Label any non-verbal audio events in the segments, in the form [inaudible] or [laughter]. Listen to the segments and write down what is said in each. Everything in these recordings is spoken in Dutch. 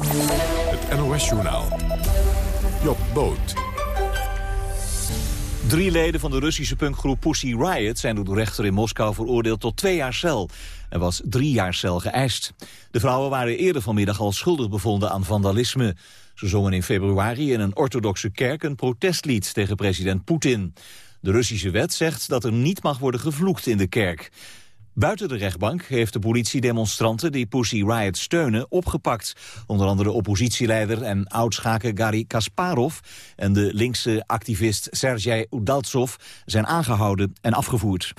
Het NOS-journaal. Job Boot. Drie leden van de Russische punkgroep Pussy Riot zijn door de rechter in Moskou veroordeeld tot twee jaar cel. Er was drie jaar cel geëist. De vrouwen waren eerder vanmiddag al schuldig bevonden aan vandalisme. Ze zongen in februari in een orthodoxe kerk een protestlied tegen president Poetin. De Russische wet zegt dat er niet mag worden gevloekt in de kerk. Buiten de rechtbank heeft de politie demonstranten die Pussy Riot steunen opgepakt. Onder andere oppositieleider en oudschaker Gary Kasparov en de linkse activist Sergei Udaltsov zijn aangehouden en afgevoerd.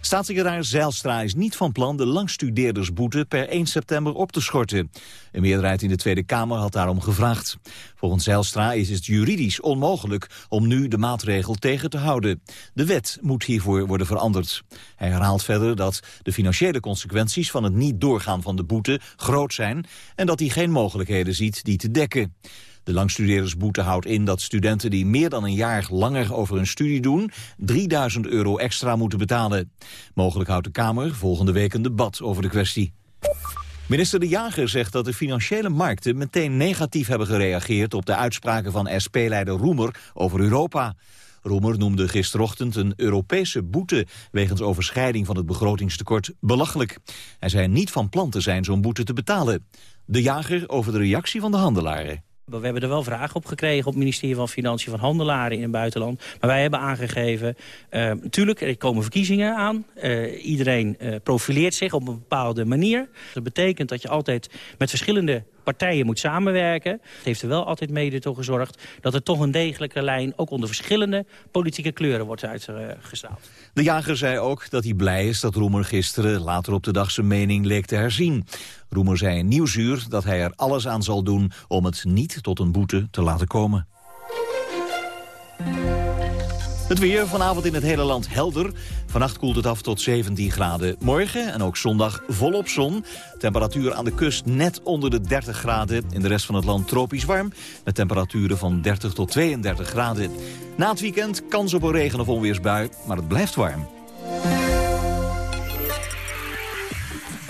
Staatssecretaris Zijlstra is niet van plan de langstudeerdersboete per 1 september op te schorten. Een meerderheid in de Tweede Kamer had daarom gevraagd. Volgens Zijlstra is het juridisch onmogelijk om nu de maatregel tegen te houden. De wet moet hiervoor worden veranderd. Hij herhaalt verder dat de financiële consequenties van het niet doorgaan van de boete groot zijn en dat hij geen mogelijkheden ziet die te dekken. De langstudeerdersboete houdt in dat studenten die meer dan een jaar langer over hun studie doen 3000 euro extra moeten betalen. Mogelijk houdt de Kamer volgende week een debat over de kwestie. Minister De Jager zegt dat de financiële markten meteen negatief hebben gereageerd op de uitspraken van SP-leider Roemer over Europa. Roemer noemde gisterochtend een Europese boete wegens overschrijding van het begrotingstekort belachelijk. Hij zei niet van plan te zijn zo'n boete te betalen. De Jager over de reactie van de handelaren. We hebben er wel vragen op gekregen op het ministerie van Financiën van handelaren in het buitenland. Maar wij hebben aangegeven, natuurlijk, er komen verkiezingen aan. Uh, iedereen uh, profileert zich op een bepaalde manier. Dat betekent dat je altijd met verschillende partijen moet samenwerken. Het heeft er wel altijd mede toe gezorgd dat er toch een degelijke lijn... ook onder verschillende politieke kleuren wordt uitgestraald. De jager zei ook dat hij blij is dat Roemer gisteren later op de dag zijn mening leek te herzien. Roemer zei in Nieuwsuur dat hij er alles aan zal doen om het niet tot een boete te laten komen. Het weer vanavond in het hele land helder. Vannacht koelt het af tot 17 graden. Morgen en ook zondag volop zon. Temperatuur aan de kust net onder de 30 graden. In de rest van het land tropisch warm. Met temperaturen van 30 tot 32 graden. Na het weekend kans op een regen- of onweersbui. Maar het blijft warm.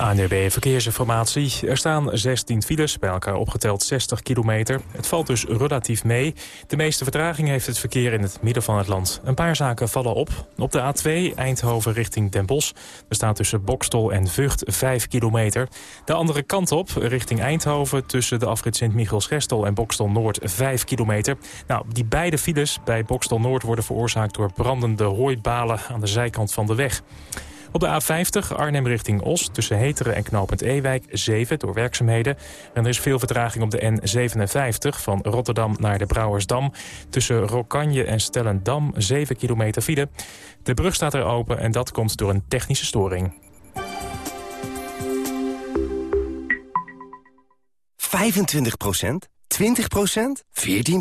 ANRB Verkeersinformatie. Er staan 16 files, bij elkaar opgeteld 60 kilometer. Het valt dus relatief mee. De meeste vertraging heeft het verkeer in het midden van het land. Een paar zaken vallen op. Op de A2 Eindhoven richting Den Bosch. Er staat tussen Bokstol en Vught 5 kilometer. De andere kant op, richting Eindhoven... tussen de afrit Sint-Michiels-Gestel en Bokstol Noord 5 kilometer. Nou, die beide files bij Bokstol Noord worden veroorzaakt... door brandende hooibalen aan de zijkant van de weg. Op de A50 Arnhem richting Os tussen Heteren en knooppunt Ewijk 7 door werkzaamheden. En er is veel vertraging op de N57 van Rotterdam naar de Brouwersdam. Tussen Rokanje en Stellendam 7 kilometer file. De brug staat er open en dat komt door een technische storing. 25% 20% 14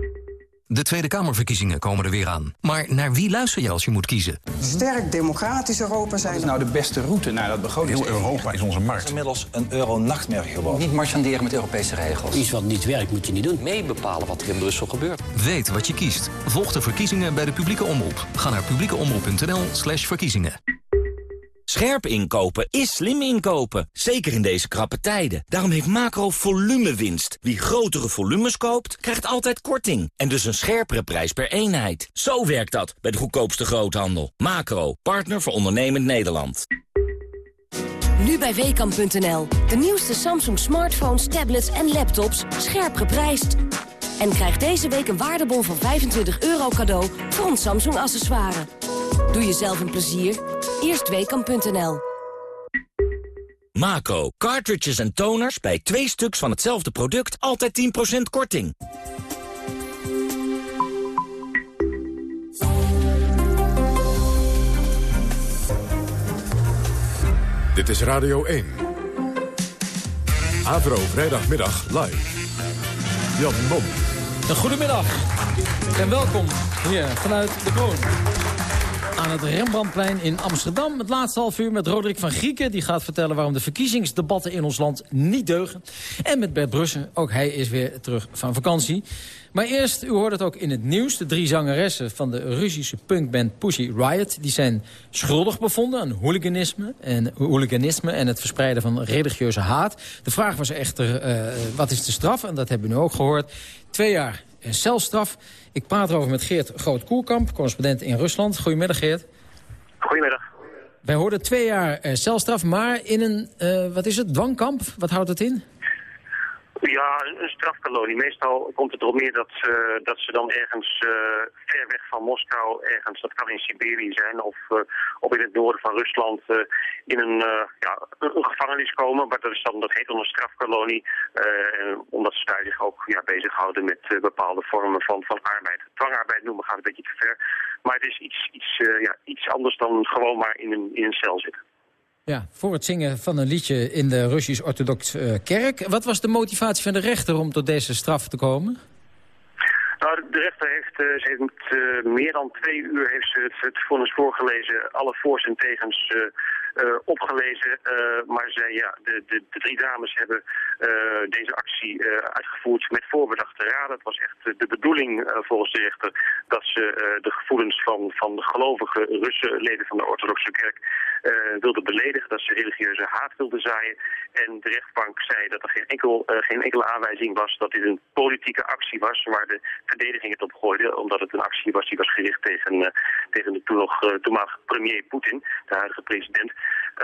De Tweede Kamerverkiezingen komen er weer aan. Maar naar wie luister je als je moet kiezen? Sterk democratisch Europa zijn. Wat is nou de beste route naar dat begroting? Heel Europa is onze markt. Het is inmiddels een euro-nachtmerrie geworden. Niet marchanderen met Europese regels. Iets wat niet werkt moet je niet doen. Mee bepalen wat er in Brussel gebeurt. Weet wat je kiest. Volg de verkiezingen bij de publieke omroep. Ga naar publiekeomroep.nl slash verkiezingen. Scherp inkopen is slim inkopen, zeker in deze krappe tijden. Daarom heeft Macro volumewinst. Wie grotere volumes koopt, krijgt altijd korting. En dus een scherpere prijs per eenheid. Zo werkt dat bij de goedkoopste groothandel. Macro, partner voor ondernemend Nederland. Nu bij Weekamp.nl. De nieuwste Samsung smartphones, tablets en laptops scherp geprijsd. En krijg deze week een waardebon van 25 euro cadeau voor ons Samsung accessoire. Doe jezelf een plezier. Eerstweekam.nl Mako. Cartridges en toners bij twee stuks van hetzelfde product altijd 10% korting. Dit is Radio 1. Avro vrijdagmiddag live. Jan Mom. Een goedemiddag en welkom hier vanuit de kroon. aan het Rembrandtplein in Amsterdam. Het laatste half uur met Roderick van Grieken. Die gaat vertellen waarom de verkiezingsdebatten in ons land niet deugen. En met Bert Brussen, ook hij is weer terug van vakantie. Maar eerst, u hoort het ook in het nieuws. De drie zangeressen van de Russische punkband Pussy Riot... die zijn schuldig bevonden aan hooliganisme en, hooliganisme en het verspreiden van religieuze haat. De vraag was echter, uh, wat is de straf? En dat hebben we nu ook gehoord. Twee jaar celstraf. Ik praat erover met Geert Groot-Koerkamp, correspondent in Rusland. Goedemiddag, Geert. Goedemiddag. Wij hoorden twee jaar celstraf, maar in een, uh, wat is het, dwangkamp? Wat houdt het in? Ja, een strafkolonie. Meestal komt het erop neer dat, uh, dat ze dan ergens uh, ver weg van Moskou, ergens, dat kan in Siberië zijn, of, uh, in het noorden van Rusland, in een, ja, een, gevangenis komen. Maar dat, is dan, dat heet dan een strafkolonie, omdat ze daar zich ook ja, bezighouden met bepaalde vormen van, van arbeid. Dwangarbeid noemen gaat een beetje te ver. Maar het is iets, iets, ja, iets anders dan gewoon maar in een, in een cel zitten. Ja, voor het zingen van een liedje in de Russisch-Orthodox uh, kerk. Wat was de motivatie van de rechter om tot deze straf te komen? Nou, de rechter heeft, uh, ze heeft uh, meer dan twee uur heeft ze het, het vonnis voorgelezen. Alle voor's en tegens opgelezen. maar zij, ja, de, de, de, drie dames hebben deze actie uitgevoerd met voorbedachte raden. Het was echt de bedoeling volgens de rechter dat ze de gevoelens van, van de gelovige Russen, leden van de orthodoxe kerk, wilden beledigen. Dat ze religieuze haat wilden zaaien. En de rechtbank zei dat er geen, enkel, geen enkele aanwijzing was dat dit een politieke actie was waar de verdediging het op gooide, omdat het een actie was die was gericht tegen, uh, tegen de toen nog toenmalige premier Poetin, de huidige president.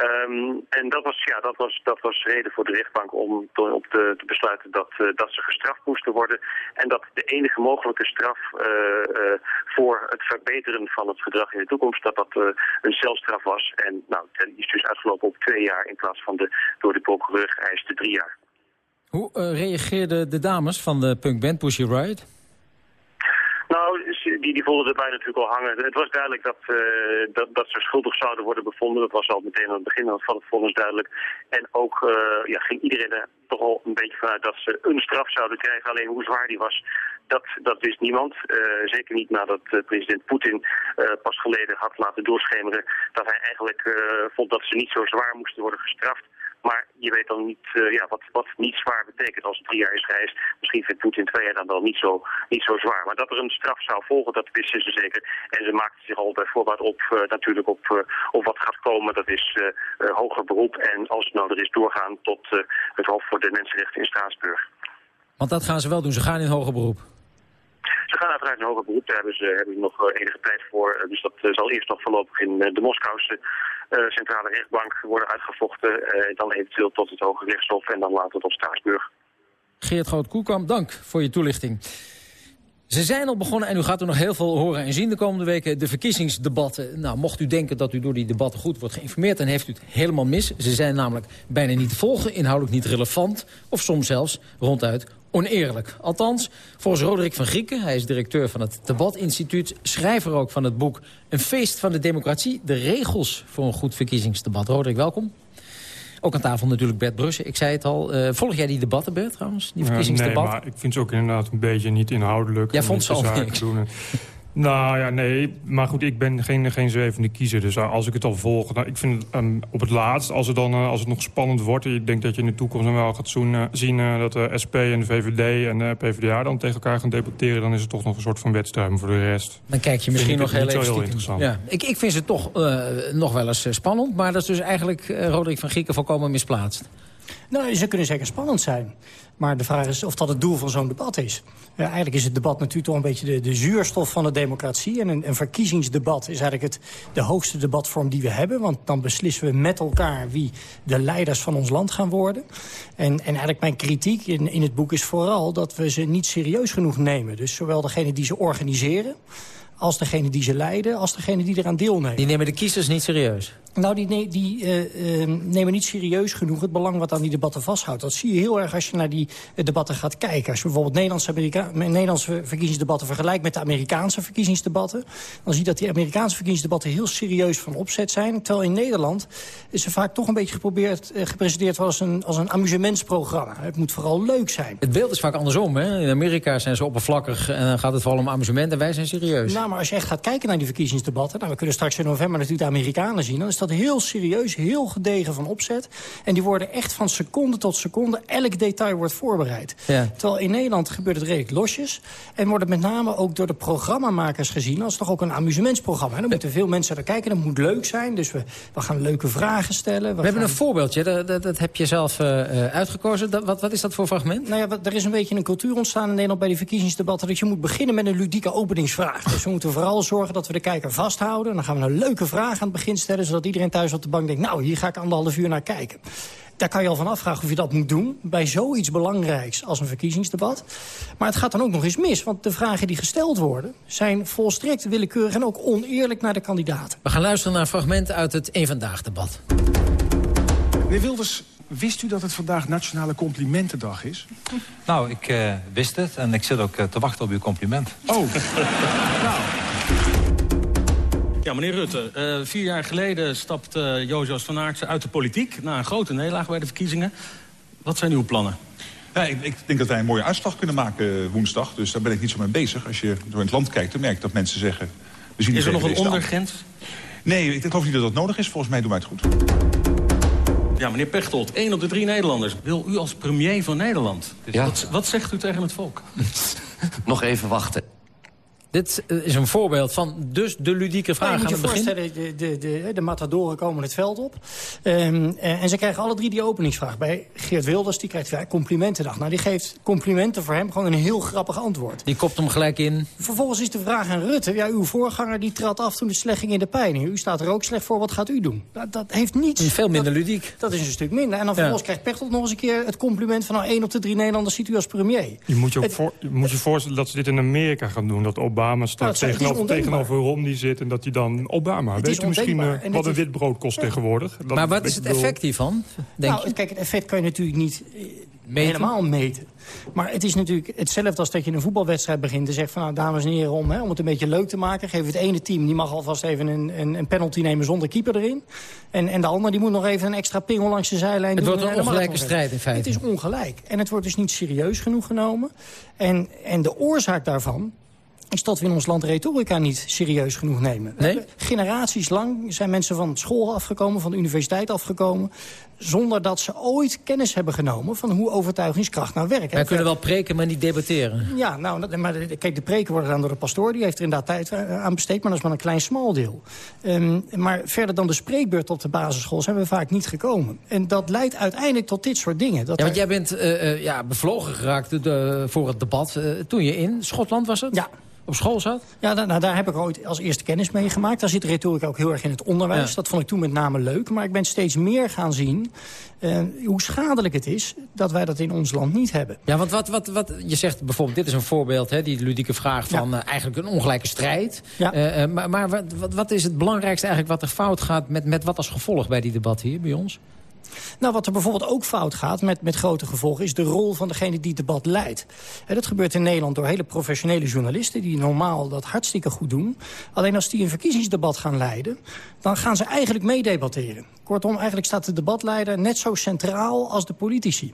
Um, en dat was, ja, dat, was, dat was reden voor de rechtbank om te, op te, te besluiten dat, uh, dat ze gestraft moesten worden. En dat de enige mogelijke straf voor het verbeteren van het gedrag in de toekomst, dat dat een celstraf was. En nou, die is dus uitgelopen op twee jaar in plaats van de door de procureur geëiste drie jaar. Hoe reageerden de dames van de punkband Pussy Riot? Nou, die, die voelden natuurlijk al hangen. Het was duidelijk dat, uh, dat, dat ze schuldig zouden worden bevonden. Dat was al meteen aan het begin van het vonnis duidelijk. En ook uh, ja, ging iedereen er toch al een beetje vanuit dat ze een straf zouden krijgen. Alleen hoe zwaar die was, dat, dat wist niemand. Zeker niet nadat president Poetin pas geleden had laten doorschemeren... dat hij eigenlijk vond dat ze niet zo zwaar moesten worden gestraft. Maar je weet dan niet uh, ja, wat, wat niet zwaar betekent als het drie jaar is geëist. Misschien vindt Poetin twee jaar dan wel niet zo, niet zo zwaar. Maar dat er een straf zou volgen, dat wisten ze zeker. En ze maakten zich al bij voorbaat op uh, natuurlijk op, uh, op wat gaat komen. Dat is hoger beroep en als het nou er is doorgaan tot het Hof voor de Mensenrechten in Straatsburg. Want dat gaan ze wel doen, ze gaan in hoger beroep. Ze gaan uiteraard in hoger beroep, daar hebben ze, hebben ze nog enige tijd voor. Dus dat zal eerst nog voorlopig in de Moskouse centrale rechtbank worden uitgevochten. Uh, dan eventueel tot het Hoge Rechtshof en dan later tot Straatsburg. Geert Groot-Koekamp, dank voor je toelichting. Ze zijn al begonnen en u gaat er nog heel veel horen en zien de komende weken. De verkiezingsdebatten. Nou, mocht u denken dat u door die debatten goed wordt geïnformeerd... dan heeft u het helemaal mis. Ze zijn namelijk bijna niet te volgen, inhoudelijk niet relevant... of soms zelfs ronduit oneerlijk. Althans, volgens Roderick van Grieken, hij is directeur van het Debatinstituut... schrijver ook van het boek Een feest van de democratie... de regels voor een goed verkiezingsdebat. Roderick, welkom. Ook aan tafel natuurlijk Bert Brussen. Ik zei het al. Uh, volg jij die debatten, Bert, trouwens? Die verkiezingsdebatten? Nee, maar ik vind ze ook inderdaad een beetje niet inhoudelijk. Jij vond ze al niks. Doen. [laughs] Nou ja, nee. Maar goed, ik ben geen, geen zwevende kiezer. Dus als ik het al volg... Nou, ik vind um, op het laatst, als het, dan, uh, als het nog spannend wordt... ik denk dat je in de toekomst dan wel gaat zoen, uh, zien... Uh, dat de SP en de VVD en de PvdA dan tegen elkaar gaan debatteren... dan is het toch nog een soort van wedstrijd voor de rest. Dan kijk je misschien nog heel, heel interessant. Ja. Ik, ik vind ze toch nog wel eens spannend. Maar dat is dus eigenlijk Roderick van Grieken volkomen misplaatst. Nou, ze kunnen zeker spannend zijn. Maar de vraag is of dat het doel van zo'n debat is. Ja, eigenlijk is het debat natuurlijk toch een beetje de, de zuurstof van de democratie. En een, een, verkiezingsdebat is eigenlijk het, de hoogste debatvorm die we hebben. Want dan beslissen we met elkaar wie de leiders van ons land gaan worden. En, en eigenlijk mijn kritiek in, in het boek is vooral dat we ze niet serieus genoeg nemen. Dus zowel degene die ze organiseren als degene die ze leiden, als degene die eraan deelnemen. Die nemen de kiezers niet serieus? Nou, die, die uh, uh, nemen niet serieus genoeg het belang wat aan die debatten vasthoudt. Dat zie je heel erg als je naar die uh, debatten gaat kijken. Als je bijvoorbeeld Nederlandse, Amerika Nederlandse verkiezingsdebatten vergelijkt met de Amerikaanse verkiezingsdebatten... dan zie je dat die Amerikaanse verkiezingsdebatten heel serieus van opzet zijn. Terwijl in Nederland is er vaak toch een beetje geprobeerd, gepresenteerd als een, als een amusementsprogramma. Het moet vooral leuk zijn. Het beeld is vaak andersom. Hè? In Amerika zijn ze oppervlakkig en dan gaat het vooral om amusement en wij zijn serieus. Nou. Maar als je echt gaat kijken naar die verkiezingsdebatten... Nou, we kunnen straks in november natuurlijk de Amerikanen zien... dan is dat heel serieus, heel gedegen van opzet. En die worden echt van seconde tot seconde... elk detail wordt voorbereid. Ja. Terwijl in Nederland gebeurt het redelijk losjes. En wordt het met name ook door de programmamakers gezien... als toch ook een amusementsprogramma. En dan moeten veel mensen naar kijken, dat moet leuk zijn. Dus we, we gaan leuke vragen stellen. We, hebben een voorbeeldje, dat, dat, dat, heb je zelf uh, uitgekozen. Dat, wat, wat is dat voor fragment? Nou ja, er is een beetje een cultuur ontstaan in Nederland... bij die verkiezingsdebatten, dat je moet beginnen met een ludieke openingsvraag. Dus we moeten vooral zorgen dat we de kijker vasthouden. Dan gaan we een leuke vraag aan het begin stellen... zodat iedereen thuis op de bank denkt, nou, hier ga ik anderhalf uur naar kijken. Daar kan je al van afvragen of je dat moet doen... bij zoiets belangrijks als een verkiezingsdebat. Maar het gaat dan ook nog eens mis. Want de vragen die gesteld worden... zijn volstrekt willekeurig en ook oneerlijk naar de kandidaten. We gaan luisteren naar een fragment uit het Eén Vandaag-debat. Meneer Wilders, wist u dat het vandaag Nationale Complimentendag is? [laughs] Nou, ik uh, wist het en ik zit ook uh, te wachten op uw compliment. Oh, [laughs] nou... Ja, meneer Rutte, uh, vier jaar geleden stapte uh, Jozef van Aartsen uit de politiek... na een grote nederlaag bij de verkiezingen. Wat zijn uw plannen? Ja, ik, ik, denk dat wij een mooie uitslag kunnen maken woensdag. Dus daar ben ik niet zo mee bezig. Als je door het land kijkt, dan merk ik dat mensen zeggen... We zien is er nog een ondergrens? Nee, ik geloof niet dat dat nodig is. Volgens mij doen wij het goed. Ja, meneer Pechtold, één op de drie Nederlanders. Wil u als premier van Nederland? Dus ja. wat, wat zegt u tegen het volk? [laughs] nog even wachten. Dit is een voorbeeld van dus de ludieke vraag ja, je moet je voorstellen, de, de, de, de matadoren komen het veld op. Um, en ze krijgen alle drie die openingsvraag. Bij Geert Wilders, die krijgt complimentendag. Nou, die geeft complimenten voor hem, gewoon een heel grappig antwoord. Die kopt hem gelijk in. Vervolgens is de vraag aan Rutte. Ja, uw voorganger die trad af toen de slecht ging in de peiling. U staat er ook slecht voor, wat gaat u doen? Dat, dat heeft niets. Veel minder dat, ludiek. Dat is een stuk minder. En dan vervolgens ja. krijgt Pechtold nog eens een keer het compliment van... nou, één op de drie Nederlanders ziet u als premier. Je moet je, ook voor, je moet je voorstellen dat ze dit in Amerika gaan doen. Dat Obama staat nou, tegenover, tegenover Romney zit en dat hij dan Obama... Het weet u misschien uh, wat een wit brood kost ja. tegenwoordig? Dat maar wat is het effect hiervan, denk nou, je? Kijk, het effect kan je natuurlijk niet meten. helemaal meten. Maar het is natuurlijk hetzelfde als dat je een voetbalwedstrijd begint... en zegt van, nou, dames en heren, om, hè, om het een beetje leuk te maken... geven we het ene team, die mag alvast even een, een, een penalty nemen zonder keeper erin. En, en de ander die moet nog even een extra pingel langs de zijlijn het doen. Het wordt een ongelijke strijd in feite. Het is ongelijk. En het wordt dus niet serieus genoeg genomen. En, en de oorzaak daarvan is dat we in ons land retorica niet serieus genoeg nemen. Nee? Generaties lang zijn mensen van school afgekomen, van de universiteit afgekomen... zonder dat ze ooit kennis hebben genomen van hoe overtuigingskracht nou werkt. Wij kunnen wel preken, maar niet debatteren. Ja, nou, maar kijk, de preken worden gedaan door de pastoor. Die heeft er inderdaad tijd aan besteed, maar dat is maar een klein smal deel. Um, maar verder dan de spreekbeurt op de basisschool zijn we vaak niet gekomen. En dat leidt uiteindelijk tot dit soort dingen. Dat ja, want jij bent uh, uh, ja, bevlogen geraakt uh, voor het debat toen je in Schotland was het? Ja op school zat? Ja, nou, daar heb ik ooit als eerste kennis mee gemaakt. Daar zit de retorica ook heel erg in het onderwijs. Ja. Dat vond ik toen met name leuk. Maar ik ben steeds meer gaan zien uh, hoe schadelijk het is dat wij dat in ons land niet hebben. Ja, want wat, wat, wat je zegt bijvoorbeeld, dit is een voorbeeld, hè, die ludieke vraag van ja. uh, eigenlijk een ongelijke strijd. Ja. Uh, maar maar wat, wat is het belangrijkste eigenlijk wat er fout gaat met, met wat als gevolg bij die debat hier bij ons? Nou, wat er bijvoorbeeld ook fout gaat met, met grote gevolgen... is de rol van degene die het debat leidt. En dat gebeurt in Nederland door hele professionele journalisten... die normaal dat hartstikke goed doen. Alleen als die een verkiezingsdebat gaan leiden... dan gaan ze eigenlijk meedebatteren. Kortom, eigenlijk staat de debatleider net zo centraal als de politici.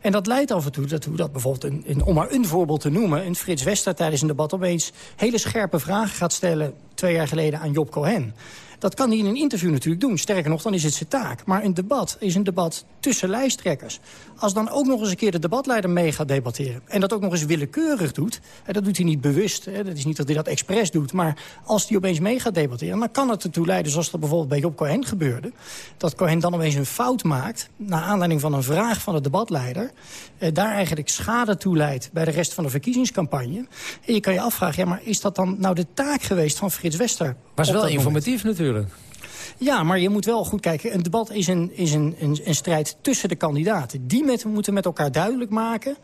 En dat leidt af en toe dat, dat bijvoorbeeld, een, een, om maar een voorbeeld te noemen... een Frits Wester tijdens een debat opeens hele scherpe vragen gaat stellen... twee jaar geleden aan Job Cohen... Dat kan hij in een interview natuurlijk doen. Sterker nog, dan is het zijn taak. Maar een debat is een debat tussen lijsttrekkers. Als dan ook nog eens een keer de debatleider mee gaat debatteren... en dat ook nog eens willekeurig doet... dat doet hij niet bewust, hè, dat is niet dat hij dat expres doet... maar als hij opeens mee gaat debatteren... dan kan het ertoe leiden, zoals dat bijvoorbeeld bij Job Cohen gebeurde... dat Cohen dan opeens een fout maakt... naar aanleiding van een vraag van de debatleider... Eh, daar eigenlijk schade toe leidt bij de rest van de verkiezingscampagne. En je kan je afvragen, ja, maar is dat dan nou de taak geweest van Frits Wester? Was wel informatief moment? natuurlijk. Ja, maar je moet wel goed kijken. Een debat is een, is een, een, een strijd tussen de kandidaten. Die met, moeten met elkaar duidelijk maken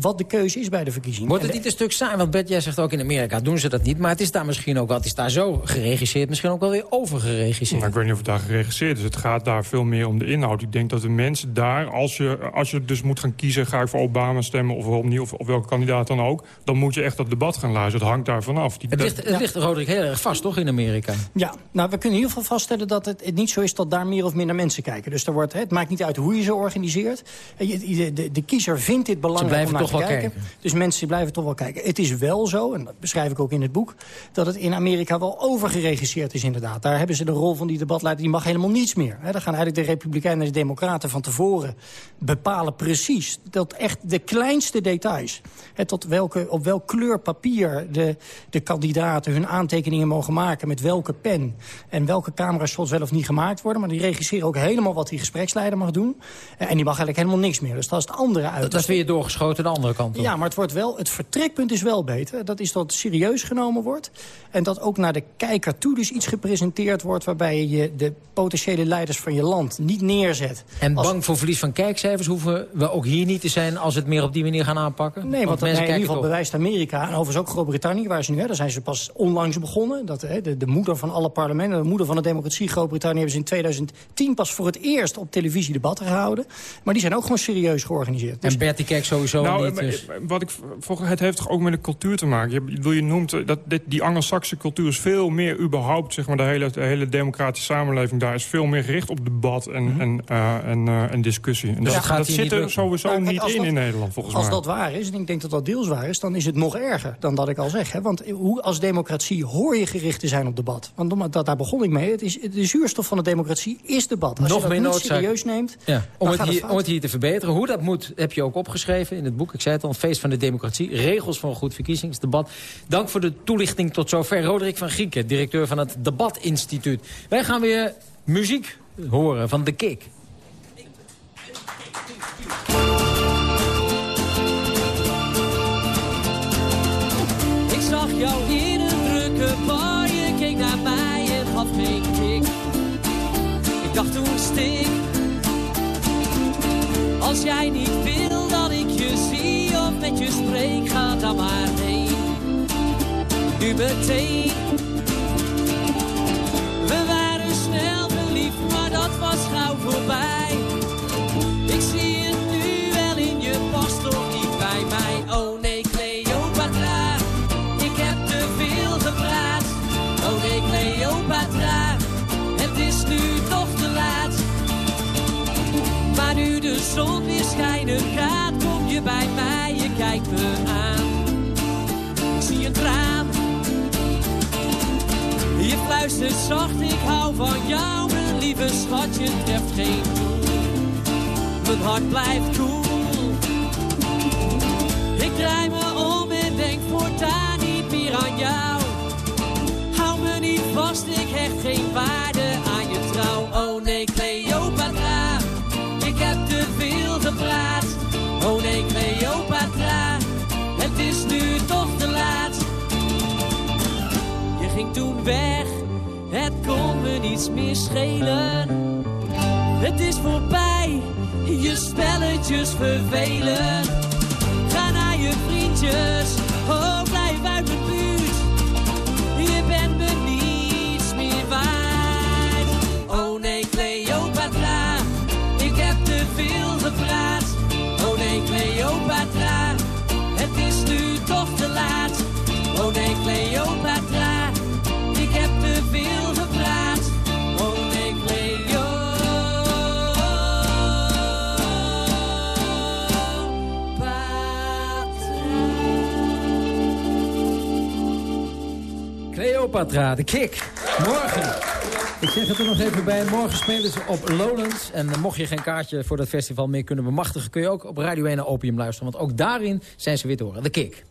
wat de keuze is bij de verkiezingen. Wordt het niet een stuk saai? Want Bert, jij zegt ook in Amerika doen ze dat niet. Maar het is daar misschien ook wel, het is daar zo geregisseerd. Misschien ook wel weer overgeregisseerd. Maar ik weet niet of het daar geregisseerd is. Het gaat daar veel meer om de inhoud. Ik denk dat de mensen daar, als je, als je dus moet gaan kiezen... ga ik voor Obama stemmen of opnieuw of, of welke kandidaat dan ook... dan moet je echt dat debat gaan luisteren. Het hangt daar vanaf. Die, het ligt, het ja. ligt Roderick heel erg vast, toch, in Amerika? Ja, nou, we kunnen in ieder geval vaststellen dat het, het niet zo is... dat daar meer of minder mensen kijken. Dus er wordt, het maakt niet uit hoe je ze organiseert. De, de, de kiezer vindt dit belangrijk toch wel kijken. Dus mensen blijven toch wel kijken. Het is wel zo, en dat beschrijf ik ook in het boek... dat het in Amerika wel overgeregisseerd is inderdaad. Daar hebben ze de rol van die debatleider, die mag helemaal niets meer. He, dan gaan eigenlijk de Republikeinen en de Democraten van tevoren bepalen precies... dat echt de kleinste details, tot welke, op welk kleur papier de, de kandidaten hun aantekeningen mogen maken... met welke pen en welke camera-shots wel of niet gemaakt worden. Maar die regisseren ook helemaal wat die gespreksleider mag doen. En die mag eigenlijk helemaal niks meer. Dus dat is het andere uit. Dat is weer doorgeschoten andere kant op. Ja, maar het, wordt wel, het vertrekpunt is wel beter. Dat is dat het serieus genomen wordt. En dat ook naar de kijker toe dus iets gepresenteerd wordt... waarbij je de potentiële leiders van je land niet neerzet. En bang voor verlies van kijkcijfers hoeven we ook hier niet te zijn... als we het meer op die manier gaan aanpakken? Nee, want, want in ieder geval bewijst Amerika... en overigens ook Groot-Brittannië, waar ze nu... Hè, daar zijn ze pas onlangs begonnen. Dat, hè, de, de moeder van alle parlementen, de moeder van de democratie... Groot-Brittannië hebben ze in 2010 pas voor het eerst op televisie debatten gehouden. Maar die zijn ook gewoon serieus georganiseerd. Dus... En Bertie kijkt sowieso nou, niet. Wat ik, het heeft toch ook met de cultuur te maken. Je, je noemt dat dit, die Anglo-Saxische cultuur is veel meer überhaupt... Zeg maar, de, hele, de hele democratische samenleving daar is veel meer gericht op debat en, mm -hmm. en, uh, en, uh, en discussie. En dus dat, dat zit er sowieso nou, niet in dat, in Nederland, volgens als mij. Als dat waar is, en ik denk dat dat deels waar is... dan is het nog erger dan dat ik al zeg. Hè? Want hoe, als democratie hoor je gericht te zijn op debat. Want dat, daar begon ik mee. Het is, de zuurstof van de democratie is debat. Als nog je dat niet serieus neemt... Ja. Om, het hier, om het hier te verbeteren. Hoe dat moet, heb je ook opgeschreven in het boek. Ik zei het al, feest van de democratie. Regels voor een goed verkiezingsdebat. Dank voor de toelichting tot zover. Roderick van Grieken, directeur van het Debatinstituut. Wij gaan weer muziek horen van The Kick. Ik zag jou in een drukke bar. Je keek naar mij en gaf geen kick. Ik dacht toen stik. Als jij niet wil dat ik je met je spreek, ga dan maar heen. Nu meteen. We waren snel verliefd, maar dat was gauw voorbij. Ik zie het nu wel in je past toch niet bij mij. Oh nee, Cleopatra, ik heb te veel gepraat. Oh nee, Cleopatra, het is nu toch te laat. Maar nu de zon weer schijnen gaat, bij mij, je kijkt me aan. Ik zie een traan. Je fluistert zacht, ik hou van jou, mijn lieve schat, je treft geen doel. Mijn hart blijft koel. Ik draai me om en denk voortaan niet meer aan jou. Hou me niet vast, ik hecht geen waarde niets meer schelen. Het is voorbij, je spelletjes vervelen. Ga naar je vriendjes, De kick. Morgen. Ik zeg het er nog even bij. Morgen spelen ze op Lowlands. En mocht je geen kaartje voor dat festival meer kunnen bemachtigen... kun je ook op Radio 1 naar Opium luisteren. Want ook daarin zijn ze weer te horen. De kick.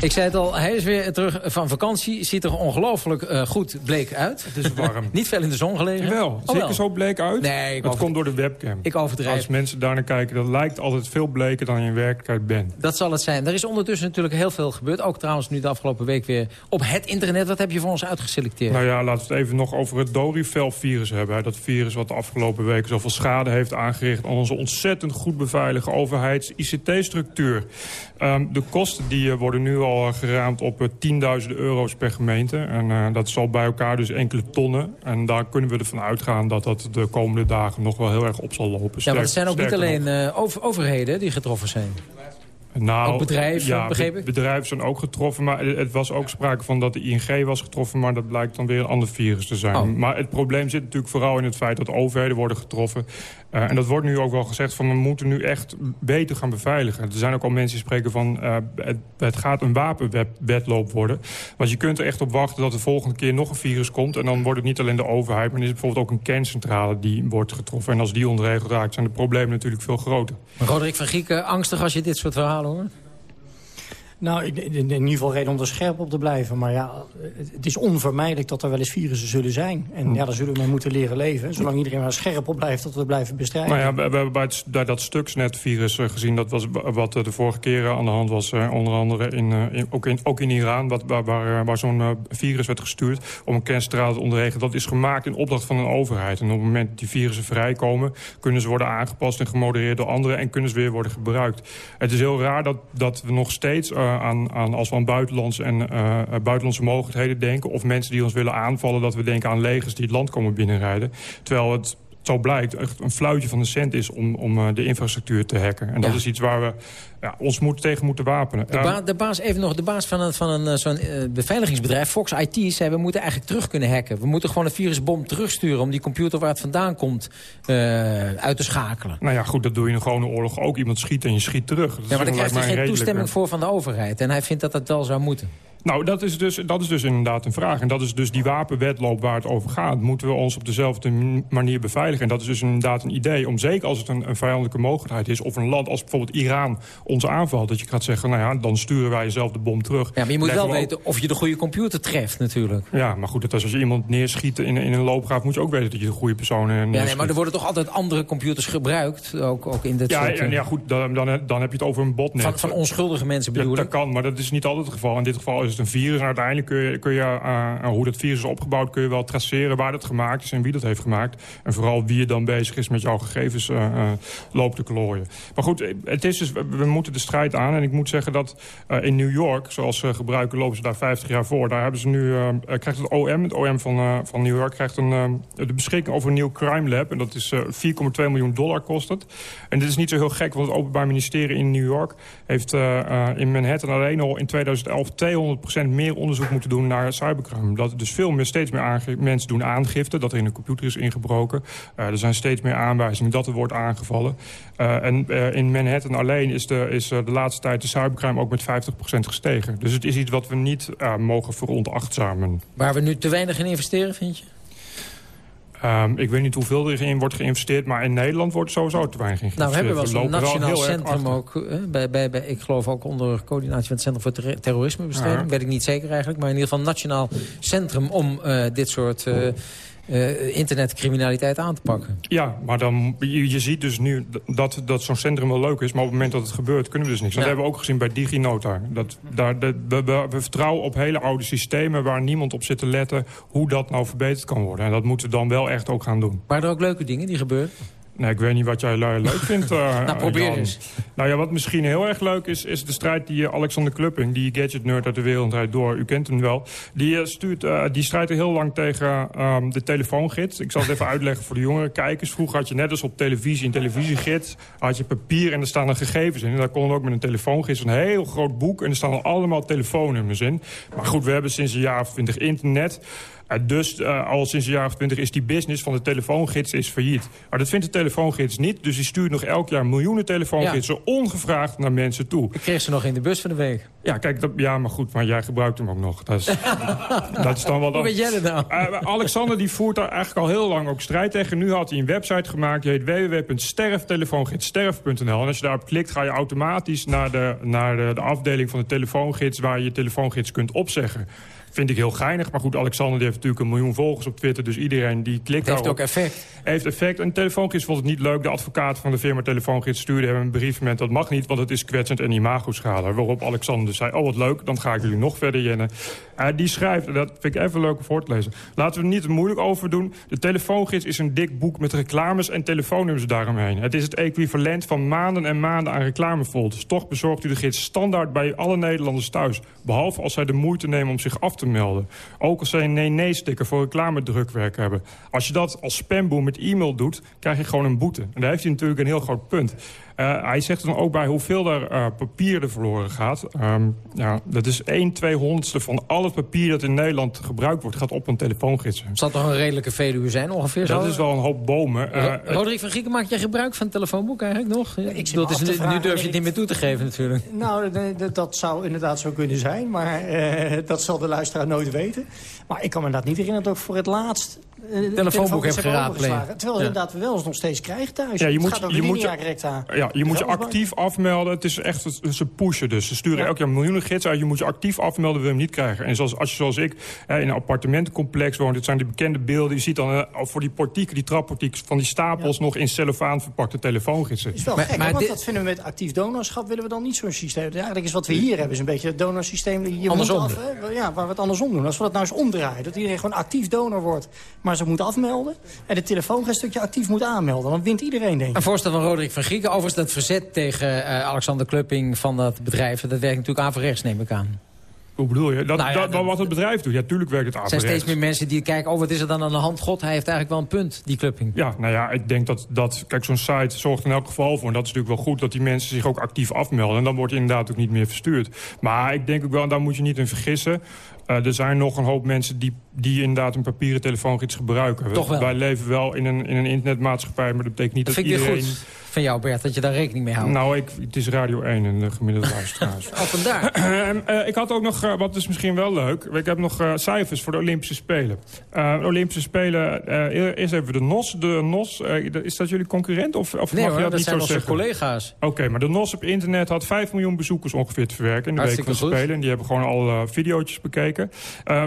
Ik zei het al, hij is weer terug van vakantie. Ziet er ongelooflijk uh, goed bleek uit. Het is warm. [laughs] Niet veel in de zon gelegen. Wel, oh, zeker wel. zo bleek uit. Nee, dat komt door de webcam. Ik overdrijf. Als mensen daar naar kijken, dat lijkt altijd veel bleker dan je in werkelijkheid bent. Dat zal het zijn. Er is ondertussen natuurlijk heel veel gebeurd. Ook trouwens nu de afgelopen week weer op het internet. Wat heb je voor ons uitgeselecteerd? Nou ja, laten we het even nog over het Dorivel-virus hebben. Dat virus wat de afgelopen weken zoveel schade heeft aangericht... aan onze ontzettend goed beveilige overheids-ICT-structuur. Um, de kosten die uh, worden nu al geraamd op uh, tienduizenden euro's per gemeente. En uh, dat zal bij elkaar dus enkele tonnen. En daar kunnen we ervan uitgaan dat dat de komende dagen nog wel heel erg op zal lopen. Ja, maar het zijn ook niet alleen over, overheden die getroffen zijn. Nou, ook bedrijven, ja, begreep ik? bedrijven zijn ook getroffen. Maar het was ook sprake van dat de ING was getroffen... maar dat blijkt dan weer een ander virus te zijn. Oh. Maar het probleem zit natuurlijk vooral in het feit dat overheden worden getroffen. Uh, en dat wordt nu ook wel gezegd van we moeten nu echt beter gaan beveiligen. Er zijn ook al mensen die spreken van uh, het, gaat een wapenwetloop worden. Want je kunt er echt op wachten dat de volgende keer nog een virus komt. En dan wordt het niet alleen de overheid, maar is bijvoorbeeld ook een kerncentrale die wordt getroffen. En als die onregeld raakt zijn de problemen natuurlijk veel groter. Roderick van Gieken, angstig als je dit soort verhalen hoort? Nou, in ieder geval reden om er scherp op te blijven. Maar ja, het is onvermijdelijk dat er wel eens virussen zullen zijn. En ja, daar zullen we mee moeten leren leven. Zolang iedereen maar scherp op blijft, dat we blijven bestrijden. Nou ja, we, hebben bij, dat Stuxnet-virus gezien... dat was wat de vorige keren aan de hand was. onder andere in, in, ook, in, ook in Iran, wat, waar, waar, waar zo'n virus werd gestuurd... om een kerncentrale te onderregelen. Dat is gemaakt in opdracht van een overheid. En op het moment dat die virussen vrijkomen... kunnen ze worden aangepast en gemodereerd door anderen... en kunnen ze weer worden gebruikt. Het is heel raar dat, dat we nog steeds... aan, aan, als we aan buitenlandse, en, uh, buitenlandse mogelijkheden denken... of mensen die ons willen aanvallen, dat we denken aan legers die het land komen binnenrijden. Terwijl het zo blijkt, echt een fluitje van de cent is om, om uh, de infrastructuur te hacken. En dat ja. is iets waar we ja, ons moet, tegen moeten wapenen. De, ba de, baas, even nog, de baas van een, van een zo'n uh, beveiligingsbedrijf, Fox IT, zei... we moeten eigenlijk terug kunnen hacken. We moeten gewoon een virusbom terugsturen... om die computer waar het vandaan komt uh, uit te schakelen. Nou ja, goed, dat doe je in een gewone oorlog ook. Iemand schiet en je schiet terug. Dat ja, maar daar krijgt hij geen toestemming voor van de overheid. En hij vindt dat dat wel zou moeten. Nou, dat is, dus, dat is dus inderdaad een vraag. En dat is dus die wapenwetloop waar het over gaat. Moeten we ons op dezelfde manier beveiligen? En dat is dus inderdaad een idee om, zeker als het een, een vijandelijke mogelijkheid is... of een land als bijvoorbeeld Iran ons aanvalt... dat je gaat zeggen, nou ja, dan sturen wij jezelf de bom terug. Ja, maar je moet wel weten of je de goede computer treft natuurlijk. Ja, maar goed, dat is als je iemand neerschiet in, in een loopgraaf... moet je ook weten dat je de goede persoon neerschiet. Ja, nee, maar er worden toch altijd andere computers gebruikt? Ook, ook in dit ja, soort, ja, ja, goed, dan, dan, dan heb je het over een botnet. Van, van onschuldige mensen bedoel ja, dat kan, maar dat is niet altijd het geval. In dit geval is een virus en uiteindelijk kun je, kun je uh, hoe dat virus is opgebouwd... kun je wel traceren waar dat gemaakt is en wie dat heeft gemaakt. En vooral wie er dan bezig is met jouw gegevens uh, loopt te klooien. Maar goed, het is dus, we moeten de strijd aan. En ik moet zeggen dat in New York, zoals ze gebruiken... lopen ze daar 50 jaar voor. Daar hebben ze nu, krijgt het OM, het OM van, van New York... krijgt een, de beschikking over een nieuw crime lab. En dat is 4,2 miljoen dollar kost het. En dit is niet zo heel gek, want het Openbaar Ministerie in New York... heeft in Manhattan alleen al in 2011 200% meer onderzoek moeten doen naar cybercrime. Dat dus veel meer, steeds meer mensen doen aangifte... dat er in een computer is ingebroken. Uh, er zijn steeds meer aanwijzingen dat er wordt aangevallen. Uh, en uh, in Manhattan alleen is, de, is de laatste tijd de cybercrime ook met 50% gestegen. Dus het is iets wat we niet mogen veronachtzamen. Waar we nu te weinig in investeren, vind je? Um, ik weet niet hoeveel er in wordt geïnvesteerd... maar in Nederland wordt sowieso te weinig in Nou, we hebben wel zo'n nationaal centrum ook... Hè, bij, bij, bij, ik geloof ook onder coördinatie van het Centrum voor ter Terrorismebestrijding. Ja. Weet ik niet zeker eigenlijk. Maar in ieder geval een nationaal centrum om uh, dit soort... Uh, uh, internetcriminaliteit aan te pakken. Ja, maar dan, je, je ziet dus nu dat, dat zo'n centrum wel leuk is... maar op het moment dat het gebeurt kunnen we dus niks. Dat ja. hebben we ook gezien bij DigiNota. Dat, daar, de, we, we, vertrouwen op hele oude systemen... waar niemand op zit te letten hoe dat nou verbeterd kan worden. En dat moeten we dan wel echt ook gaan doen. Waren er ook leuke dingen die gebeuren? Nee, ik weet niet wat jij leuk vindt. Uh, [laughs] nou, probeer Jan. eens. Nou ja, wat misschien heel erg leuk is, is de strijd die Alexander Klupping, die gadget-nerd uit de wereld door, u kent hem wel, die, uh, stuurt, uh, die strijdt er heel lang tegen um, de telefoongids. Ik zal het even [laughs] uitleggen voor de jongere kijkers. Vroeger had je net als op televisie een televisiegids, had je papier en er staan er gegevens in. En daar kon ook met een telefoongids een heel groot boek en er staan allemaal telefoonnummers in. Maar goed, we hebben sinds een jaar of twintig internet. Dus uh, al sinds jaar of twintig is die business van de telefoongids is failliet. Maar dat vindt de telefoongids niet. Dus die stuurt nog elk jaar miljoenen telefoongidsen... Ja. ongevraagd naar mensen toe. Ik kreeg ze nog in de bus van de week. Ja, kijk, dat, ja, maar goed, maar jij gebruikt hem ook nog. Dat is, [laughs] dat is dan wel... Hoe weet jij dat nou? Uh, Alexander die voert daar eigenlijk al heel lang ook strijd tegen. Nu had hij een website gemaakt. Die heet www.sterftelefoongidssterf.nl. En als je daarop klikt, ga je automatisch naar, de, naar de, de afdeling van de telefoongids... waar je je telefoongids kunt opzeggen. Vind ik heel geinig. Maar goed, Alexander die heeft natuurlijk een miljoen volgers op Twitter. Dus iedereen die klikt Heeft ook effect. Heeft effect. En telefoongids vond het niet leuk. De advocaat van de firma Telefoongids stuurde hem een brief met... dat mag niet, want het is kwetsend en imago-schade. Waarop Alexander zei, oh wat leuk, dan ga ik jullie nog verder jennen. Uh, die schrijft, dat vind ik even leuk om voor te lezen. Laten we er niet moeilijk over doen. De telefoongids is een dik boek met reclames en telefoonnummers daaromheen. Het is het equivalent van maanden en maanden aan reclamefolders. Toch bezorgt u de gids standaard bij alle Nederlanders thuis. Behalve als zij de moeite nemen om zich af te te melden. Ook als ze een nee-nee-sticker voor reclamedrukwerk hebben. Als je dat als spamboom met e-mail doet, krijg je gewoon een boete. En daar heeft hij natuurlijk een heel groot punt. Uh, hij zegt er dan ook bij hoeveel er uh, papier er verloren gaat. Um, ja, dat is 1 tweehonderdste van al het papier dat in Nederland gebruikt wordt... gaat op een telefoongids. Zal toch een redelijke veduwe zijn ongeveer? Dat is wel een hoop bomen. Uh, Roderick van Gieken, maak jij gebruik van het telefoonboek eigenlijk nog? Ja, ik bedoel, is, nu durf je het niet meer toe te geven natuurlijk. Nou, dat zou inderdaad zo kunnen zijn. Maar dat zal de luisteraar nooit weten. Maar ik kan me inderdaad niet herinneren dat ik voor het laatst uh, telefoonboek heb geraadpleegd. Terwijl ja. inderdaad we wel eens nog steeds krijgen thuis. Ja, je moet, je moet, ja, je moet je actief afmelden. Het is echt, ze pushen dus. Ze sturen ja. elk jaar miljoenen gidsen uit. Je moet je actief afmelden, wil je hem niet krijgen. En zoals, als je zoals ik in een appartementencomplex woont... dit zijn die bekende beelden. Je ziet dan voor die portieken, die trapportieken... van die stapels nog in cellofaan verpakte telefoongidsen. is wel maar, gek, maar want dat vinden we met actief donorschap... willen we dan niet zo'n systeem. Eigenlijk is wat we hier hebben is een beetje het donorsysteem... Je andersom. Af, ja, waar we het andersom doen. Als we dat nou eens omdraaien. Dat iedereen gewoon actief donor wordt. Maar ze moeten afmelden en de telefoon een stukje actief moet aanmelden. Dan wint iedereen, denk ik. Een voorstel van Roderick van Grieken. Overigens dat verzet tegen uh, Alexander Klupping van dat bedrijf... dat werkt natuurlijk averechts, neem ik aan. Hoe bedoel je? Dat, nou ja, dat, dat, wat het bedrijf doet. Ja, tuurlijk werkt het averechts. Er zijn steeds meer mensen die kijken... oh, wat is er dan aan de hand? God, hij heeft eigenlijk wel een punt, die Klupping. Ja, nou ja, ik denk dat... dat kijk, zo'n site zorgt in elk geval voor... en dat is natuurlijk wel goed... dat die mensen zich ook actief afmelden. En dan wordt je inderdaad ook niet meer verstuurd. Maar ik denk ook wel, en daar moet je niet in vergissen... Uh, er zijn nog een hoop mensen die, die inderdaad een papieren telefoongids gebruiken. Toch wel. Wij leven wel in een, in een internetmaatschappij, maar dat betekent niet dat, dat iedereen... Goed van jou, Bert, dat je daar rekening mee houdt. Nou, ik, het is Radio 1 en de gemiddelde luisteraars. oh, vandaar. uh, ik had ook nog, uh, wat is misschien wel leuk... ik heb nog uh, cijfers voor de Olympische Spelen. Olympische Spelen, eerst even de NOS. De NOS, is dat jullie concurrent? Of, of nee, mag hoor, je dat, dat niet zijn zo zeggen? collega's. Oké, okay, maar de NOS op internet had 5 miljoen bezoekers ongeveer te verwerken... in de Hartstikke week van de. Spelen. En die hebben gewoon al video's bekeken.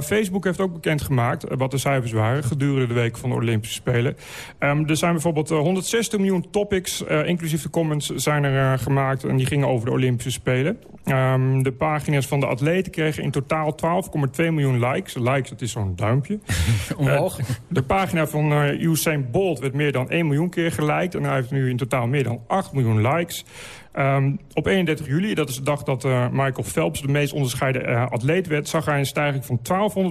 Facebook heeft ook bekendgemaakt wat de cijfers waren... gedurende de week van de Olympische Spelen. Um, er zijn bijvoorbeeld 160 miljoen topics, inclusief de comments zijn er uh, gemaakt en die gingen over de Olympische Spelen. Um, de pagina's van de atleten kregen in totaal 12,2 miljoen likes. Likes, dat is zo'n duimpje. [laughs] Omhoog. Uh, de pagina van uh, Usain Bolt werd meer dan 1 miljoen keer geliked. En hij heeft nu in totaal meer dan 8 miljoen likes. Um, op 31 juli, dat is de dag dat uh, Michael Phelps de meest onderscheiden uh, atleet werd... zag hij een stijging van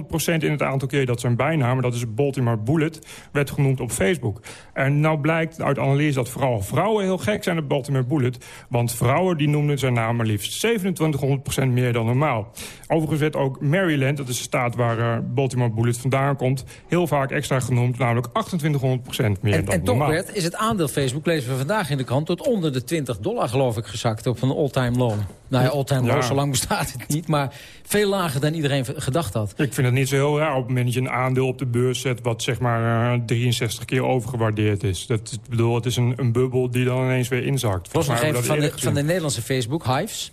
1200% in het aantal keer dat zijn bijnaam... dat is Baltimore Bullet, werd genoemd op Facebook. En nou blijkt uit analyse dat vooral vrouwen heel gek zijn op Baltimore Bullet... want vrouwen die noemden zijn naam maar liefst 2700% meer dan normaal. Overigens werd ook Maryland, dat is de staat waar uh, Baltimore Bullet vandaan komt... heel vaak extra genoemd, namelijk 2800% meer en, dan en normaal. En toch, Bert, is het aandeel Facebook, lezen we vandaag in de krant... tot onder de 20 dollar, geloof ik, gezakt op een all-time low. Nou ja, all-time Ja. low, zo lang bestaat het niet. Maar veel lager dan iedereen gedacht had. Ik vind het niet zo heel raar op het moment dat je een aandeel op de beurs zet... wat zeg maar eh, 63 keer overgewaardeerd is. Dat, ik bedoel, het is een, een bubbel die dan ineens weer inzakt. Volgens nog even van de, van de. Nederlandse Facebook, Hives.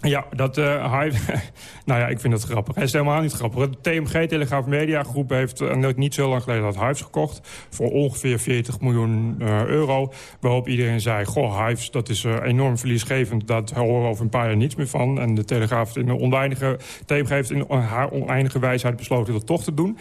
Ja, dat uh, [laughs] nou ja, ik vind dat grappig. Het is helemaal niet grappig. De TMG, Telegraaf Media Groep, heeft uh, niet zo lang geleden dat Hives gekocht. Voor ongeveer 40 miljoen uh, euro. Waarop iedereen zei, goh, Hives, dat is enorm verliesgevend. Dat horen we over een paar jaar niets meer van. En de Telegraaf in een oneindige... TMG heeft in haar oneindige wijsheid besloten dat toch te doen.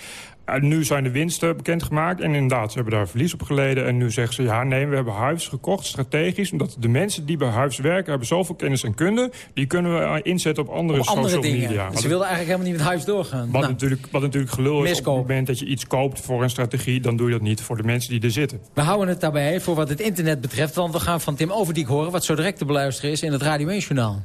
Nu zijn de winsten bekendgemaakt. En inderdaad, ze hebben daar verlies op geleden. En nu zeggen ze, ja, nee, we hebben Hives gekocht, strategisch. Omdat de mensen die bij Hives werken, hebben zoveel kennis en kunde. Die kunnen we eh, inzetten op andere Op andere social dingen. media. Dus ze wilden eigenlijk helemaal niet met Hives doorgaan. Wat, Nou, natuurlijk, wat natuurlijk gelul is, op het moment dat je iets koopt voor een strategie... dan doe je dat niet voor de mensen die er zitten. we houden het daarbij voor wat het internet betreft. Want we gaan van Tim Overdiek horen wat zo direct te beluisteren is in het Radio 1 Journaal.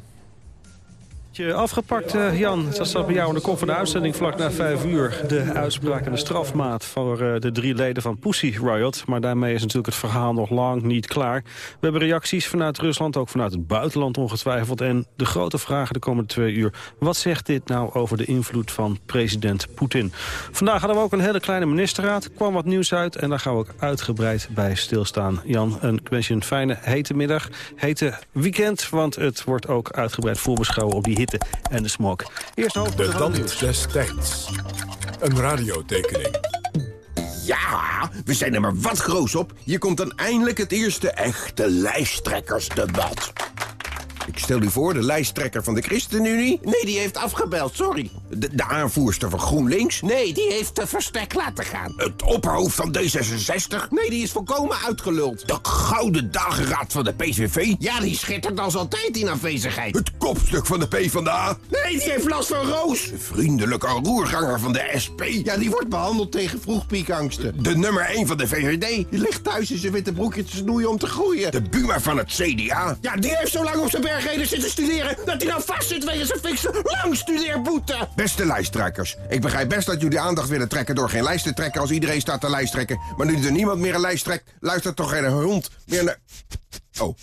Afgepakt, eh, Jan. Dat staat bij jou in de kop van de uitzending vlak na vijf uur. De uitspraak en de strafmaat voor eh, de drie leden van Pussy Riot. Maar daarmee is natuurlijk het verhaal nog lang niet klaar. We hebben reacties vanuit Rusland, ook vanuit het buitenland ongetwijfeld. En de grote vragen de komende twee uur. Wat zegt dit nou over de invloed van president Poetin? Vandaag hadden we ook een hele kleine ministerraad. kwam wat nieuws uit en daar gaan we ook uitgebreid bij stilstaan. Jan, ik wens je een fijne, hete middag, hete weekend. Want het wordt ook uitgebreid voorbeschouwen op die hitte en de smog. Eerst De van het nieuws. dans des tijds. Een radiotekening. Ja, we zijn er maar wat groos op. Hier komt dan eindelijk het eerste echte lijsttrekkersdebat. Ik stel u voor, de lijsttrekker van de ChristenUnie? Nee, die heeft afgebeld, sorry. De, de aanvoerster van GroenLinks? Nee, die heeft de verstek laten gaan. Het opperhoofd van D66? Nee, die is volkomen uitgeluld. De gouden dageraad van de PVV? Ja, die schittert als altijd in afwezigheid. Het kopstuk van de PvdA? Nee, die heeft last van roos. De vriendelijke roerganger van de SP? Ja, die wordt behandeld tegen vroegpiekangsten. De nummer 1 van de VVD? Die ligt thuis in zijn witte broekje te snoeien om te groeien. De Buma van het CDA? Ja, die heeft zo lang op zijn bergreden zitten studeren... dat hij nou vastzit wegens een fikse langstudeerboete. Beste lijsttrekkers, ik begrijp best dat jullie aandacht willen trekken... door geen lijst te trekken als iedereen staat te lijst trekken. Maar nu er niemand meer een lijst trekt, luistert toch geen hond meer naar... Oh,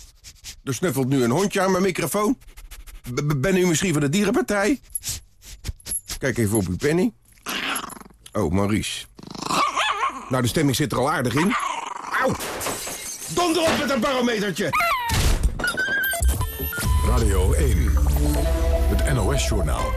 er snuffelt nu een hondje aan mijn microfoon. B ben u misschien van de dierenpartij? Kijk even op uw penny. Oh, Maurice. Nou, de stemming zit er al aardig in. Auw! Donder op met een barometertje! Radio 1. Het NOS-journaal.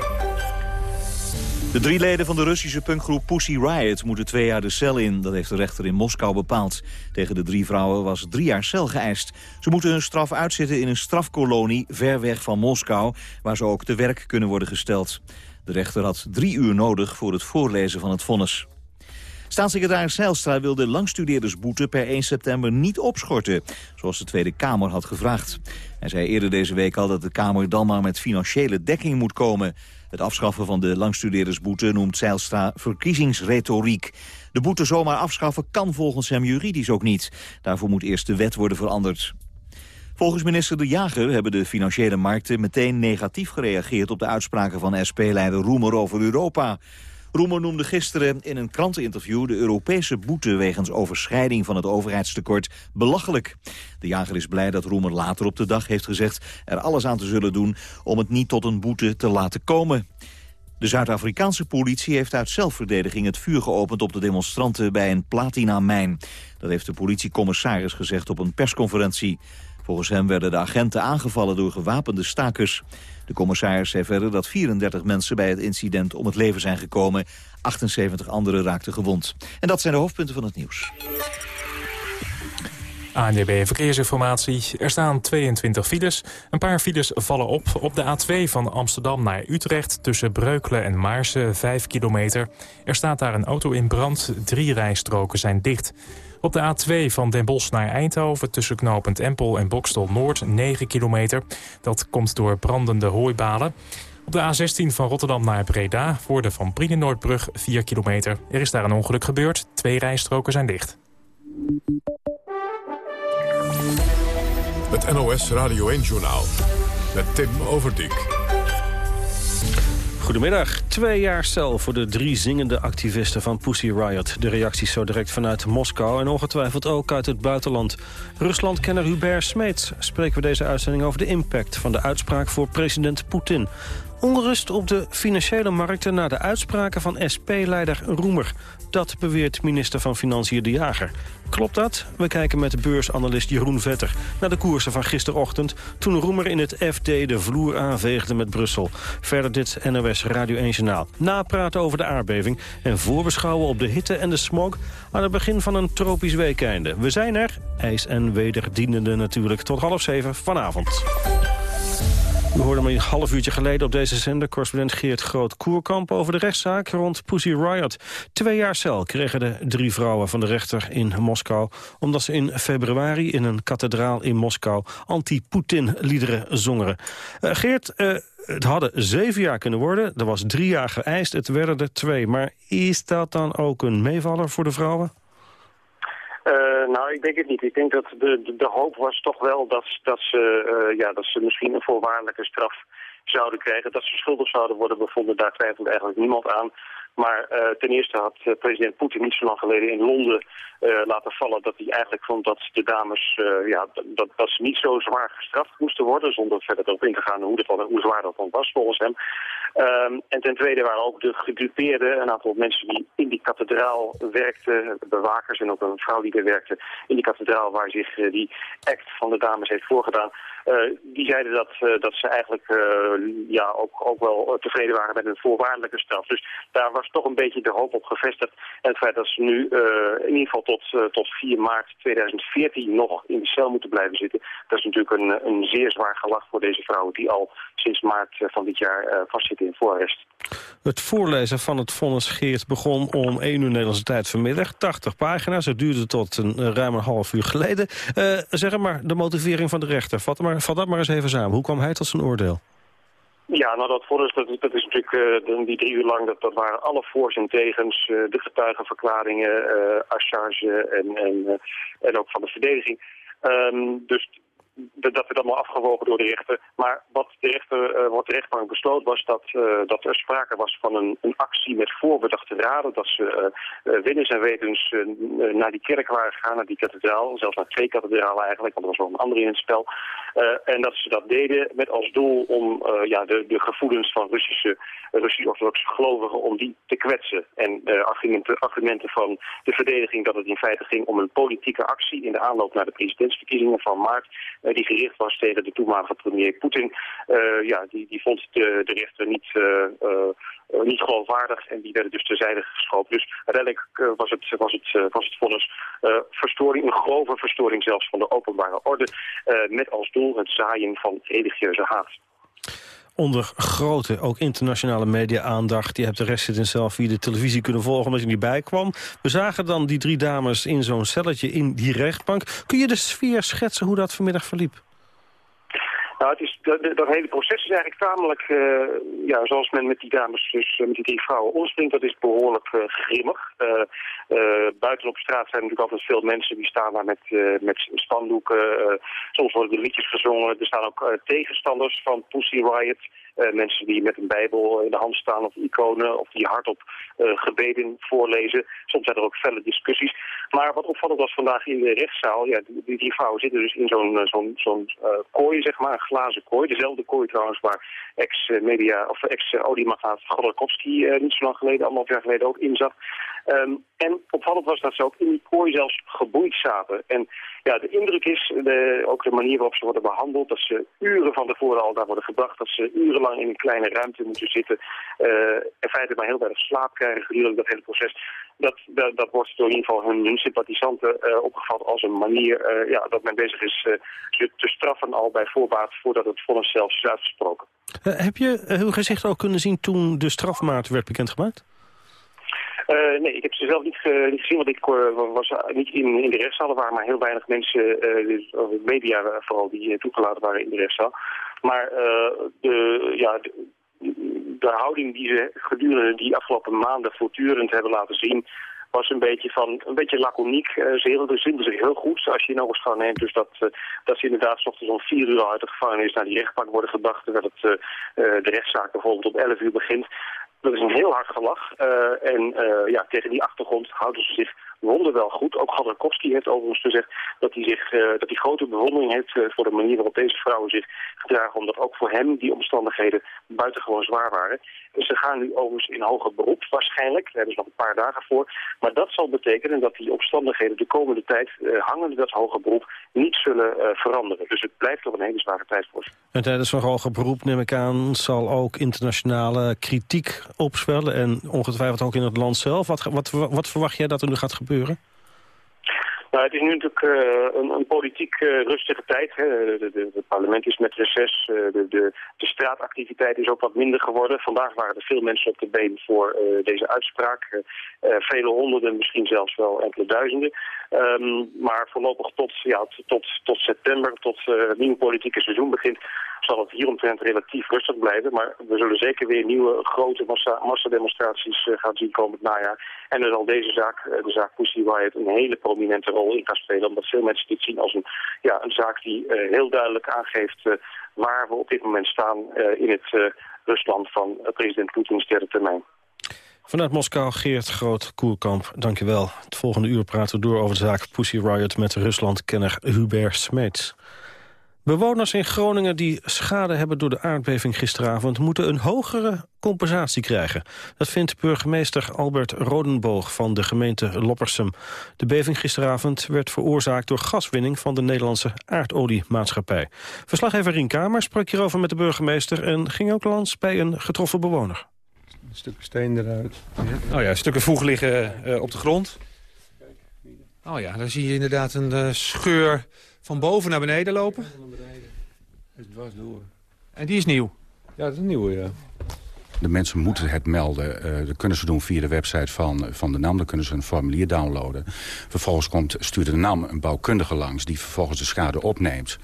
De drie leden van de Russische punkgroep Pussy Riot moeten twee jaar de cel in. Dat heeft de rechter in Moskou bepaald. Tegen de drie vrouwen was drie jaar cel geëist. Ze moeten hun straf uitzitten in een strafkolonie ver weg van Moskou... waar ze ook te werk kunnen worden gesteld. De rechter had drie uur nodig voor het voorlezen van het vonnis. Staatssecretaris Zijlstra wil de langstudeerdersboete per 1 september niet opschorten, zoals de Tweede Kamer had gevraagd. Hij zei eerder deze week al dat de Kamer dan maar met financiële dekking moet komen. Het afschaffen van de langstudeerdersboete noemt Zijlstra verkiezingsretoriek. De boete zomaar afschaffen kan volgens hem juridisch ook niet. Daarvoor moet eerst de wet worden veranderd. Volgens minister De Jager hebben de financiële markten meteen negatief gereageerd op de uitspraken van SP-leider Roemer over Europa. Roemer noemde gisteren in een kranteninterview de Europese boete wegens overschrijding van het overheidstekort belachelijk. De jager is blij dat Roemer later op de dag heeft gezegd er alles aan te zullen doen om het niet tot een boete te laten komen. De Zuid-Afrikaanse politie heeft uit zelfverdediging het vuur geopend op de demonstranten bij een platinamijn. Dat heeft de politiecommissaris gezegd op een persconferentie. Volgens hem werden de agenten aangevallen door gewapende stakers. De commissaris zei verder dat 34 mensen bij het incident om het leven zijn gekomen. 78 anderen raakten gewond. En dat zijn de hoofdpunten van het nieuws. ANDB Verkeersinformatie. Er staan 22 files. Een paar files vallen op. Op de A2 van Amsterdam naar Utrecht... tussen Breukelen en Maarsen, 5 kilometer. Er staat daar een auto in brand. Drie rijstroken zijn dicht. Op de A2 van Den Bosch naar Eindhoven tussen knooppunt Empel en Bokstel Noord 9 kilometer. Dat komt door brandende hooibalen. Op de A16 van Rotterdam naar Breda voor de Van Brienenoordbrug 4 kilometer. Er is daar een ongeluk gebeurd. Twee rijstroken zijn dicht. Het NOS Radio 1-journaal met Tim Overdijk. Goedemiddag. Twee jaar cel voor de drie zingende activisten van Pussy Riot. De reacties zo direct vanuit Moskou en ongetwijfeld ook uit het buitenland. Ruslandkenner Hubert Smeets spreken we deze uitzending over de impact van de uitspraak voor president Poetin. Onrust op de financiële markten na de uitspraken van SP-leider Roemer. Dat beweert minister van Financiën De Jager. Klopt dat? We kijken met beursanalist Jeroen Vetter naar de koersen van gisterochtend... toen Roemer in het FD de vloer aanveegde met Brussel. Verder dit NOS Radio 1 Journaal. Napraten over de aardbeving en voorbeschouwen op de hitte en de smog... aan het begin van een tropisch weekeinde. We zijn er, ijs en wederdienende natuurlijk, tot half zeven vanavond. U hoorde me een half uurtje geleden op deze zender... correspondent Geert Groot-Koerkamp over de rechtszaak rond Pussy Riot. Twee jaar cel kregen de drie vrouwen van de rechter in Moskou... omdat ze in februari in een kathedraal in Moskou... anti-Poetin-liederen zongen. Uh, Geert, uh, het hadden zeven jaar kunnen worden. Er was drie jaar geëist, het werden er twee. Maar is dat dan ook een meevaller voor de vrouwen? Uh, nou, ik denk het niet. Ik denk dat de, de, hoop was toch wel dat, dat, ze, uh, ja, dat ze misschien een voorwaardelijke straf zouden krijgen. Dat ze schuldig zouden worden bevonden, daar twijfelt eigenlijk niemand aan. Maar uh, ten eerste had president Poetin niet zo lang geleden in Londen laten vallen dat hij eigenlijk vond dat de dames ja, dat, dat ze niet zo zwaar gestraft moesten worden, zonder verder erop in te gaan hoe, dat, hoe zwaar dat dan was volgens hem. Um, en ten tweede waren ook de gedupeerden, een aantal mensen die in die kathedraal werkten, bewakers en ook een vrouw die er werkte in die kathedraal waar zich die act van de dames heeft voorgedaan. Uh, die zeiden dat, uh, dat ze eigenlijk ja, ook, ook wel tevreden waren met een voorwaardelijke straf. Dus daar was was toch een beetje de hoop op gevestigd. En het feit dat ze nu in ieder geval tot, tot 4 maart 2014 nog in de cel moeten blijven zitten. Dat is natuurlijk een, een zeer zwaar gelach voor deze vrouwen die al sinds maart van dit jaar vastzitten in. Het voorlezen van het vonnis Geert begon om 1 uur Nederlandse tijd vanmiddag. 80 pagina's, het duurde tot een, ruim een half uur geleden. zeg maar, de motivering van de rechter. Vat, maar, vat dat maar eens even samen. Hoe kwam hij tot zijn oordeel? Ja, nou dat vonnis, dat, dat is natuurlijk uh, die drie uur lang, dat, dat waren alle voor's en tegens, uh, de getuigenverklaringen, uh, en, en, en ook van de verdediging. Um, dus dat werd allemaal afgewogen door de rechter. Maar wat de, rechter, uh, wat de rechtbank besloot was dat, uh, dat er sprake was van een, een actie met voorbedachte raden. Dat ze uh, en wetens naar die kerk waren gegaan, naar die kathedraal. Zelfs naar twee kathedralen eigenlijk, want er was nog een andere in het spel. en dat ze dat deden met als doel om ja, de, de gevoelens van Russische, Russisch-orthodoxe gelovigen om die te kwetsen. En argumenten, argumenten van de verdediging dat het in feite ging om een politieke actie in de aanloop naar de presidentsverkiezingen van maart eh, die gericht was tegen de toenmalige premier Poetin. Eh, ja, die, die vond de, de rechter niet, uh, niet geloofwaardig en die werden dus terzijde geschoven. Dus uiteindelijk was het, was het, was het vonnis verstoring, een grove verstoring zelfs van de openbare orde, met als doel het zaaien van religieuze haat onder grote, ook internationale media-aandacht. Je hebt de rest in zelf via de televisie kunnen volgen omdat je niet bij kwam. We zagen dan die drie dames in zo'n celletje in die rechtbank. Kun je de sfeer schetsen hoe dat vanmiddag verliep? Nou, het is, dat, hele proces is eigenlijk tamelijk, uh, ja, zoals men met die dames, dus met die drie vrouwen omspringt, dat is behoorlijk uh, grimmig. Buiten op straat zijn natuurlijk altijd veel mensen die staan daar met, met spandoeken. soms worden er liedjes gezongen. Er staan ook tegenstanders van Pussy Riot. Uh, mensen die met een bijbel in de hand staan of iconen of die hardop uh, gebeden voorlezen. Soms zijn er ook felle discussies. Maar wat opvallend was vandaag in de rechtszaal, ja, die, die vrouwen zitten dus in zo'n uh, kooi, zeg maar, een glazen kooi. Dezelfde kooi trouwens waar ex-media of ex-oliemagaat Godorkovsky niet zo lang geleden, anderhalf jaar geleden ook in zat. Um, en opvallend was dat ze ook in die kooi zelfs geboeid zaten. En ja, de indruk is, de, ook de manier waarop ze worden behandeld, dat ze uren van tevoren al daar worden gebracht, dat ze urenlang in een kleine ruimte moeten zitten, uh, in feite maar heel weinig slaap krijgen gedurende dat hele proces. Dat, dat, wordt door in ieder geval hun, hun sympathisanten uh, opgevat als een manier uh, ja, dat men bezig is te straffen al bij voorbaat voordat het vonnis zelfs is uitgesproken. heb je uw gezicht ook kunnen zien toen de strafmaat werd bekendgemaakt? Uh, nee, ik heb ze zelf niet, ge, niet gezien, want ik uh, was niet in, in de rechtszaal. Er waren maar heel weinig mensen, uh, dus, media vooral, die toegelaten waren in de rechtszaal. Maar de, ja, de, houding die ze gedurende die afgelopen maanden voortdurend hebben laten zien was een beetje van een beetje laconiek. Ze hielden zich heel goed, als je in ogenschouw neemt. Dus dat, dat ze inderdaad s ochtends om vier uur uit de gevangenis naar die rechtbank worden gebracht. Terwijl het, de rechtszaak bijvoorbeeld om elf uur begint. Dat is een heel hard gelach. Uh, en uh, ja, tegen die achtergrond houden ze zich wonderwel goed. Ook Khodorkovsky heeft overigens gezegd dat hij, zich, uh, dat hij grote bewondering heeft voor de manier waarop deze vrouwen zich gedragen. Omdat ook voor hem die omstandigheden buitengewoon zwaar waren. Dus ze gaan nu overigens in hoger beroep waarschijnlijk. Daar hebben ze nog een paar dagen voor. Maar dat zal betekenen dat die omstandigheden de komende tijd, hangende dat hoger beroep, niet zullen veranderen. Dus het blijft toch een hele zware tijd voor ze. En tijdens zo'n hoger beroep, neem ik aan, zal ook internationale kritiek opzwellen en ongetwijfeld ook in het land zelf. Wat, wat, wat verwacht jij dat er nu gaat gebeuren? Nou, het is nu natuurlijk uh, een, een, politiek uh, rustige tijd. Hè. Het parlement is met reces. Uh, de, de, de, straatactiviteit is ook wat minder geworden. Vandaag waren er veel mensen op de been voor deze uitspraak. vele honderden, misschien zelfs wel enkele duizenden. Um, maar voorlopig tot, ja, tot, tot september, tot het nieuwe politieke seizoen begint, zal het hieromtrent relatief rustig blijven. Maar we zullen zeker weer nieuwe grote massa, massademonstraties gaan zien komend najaar. En er zal deze zaak, de zaak Pussy Riot, een hele prominente rol in kan spelen. Omdat veel mensen dit zien als een, ja, een zaak die uh, heel duidelijk aangeeft uh, waar we op dit moment staan in het Rusland van president Poetins derde termijn. Vanuit Moskou, Geert Groot-Koerkamp, dankjewel. Het volgende uur praten we door over de zaak Pussy Riot... met Rusland-kenner Hubert Smeets. Bewoners in Groningen die schade hebben door de aardbeving gisteravond... moeten een hogere compensatie krijgen. Dat vindt burgemeester Albert Rodenboog van de gemeente Loppersum. De beving gisteravond werd veroorzaakt door gaswinning... van de Nederlandse aardoliemaatschappij. Verslaggever Rien Kamer sprak hierover met de burgemeester... en ging ook langs bij een getroffen bewoner. Stukken steen eruit. Oh ja, stukken voeg liggen uh, op de grond. Oh ja, dan zie je inderdaad een uh, scheur van boven naar beneden lopen. Van beneden. Het is dwars door. En die is nieuw? Ja, dat is een nieuwe, ja. De mensen moeten het melden. Uh, dat kunnen ze doen via de website van, van de NAM. Dan kunnen ze een formulier downloaden. Vervolgens komt, stuurt de NAM een bouwkundige langs... die vervolgens de schade opneemt.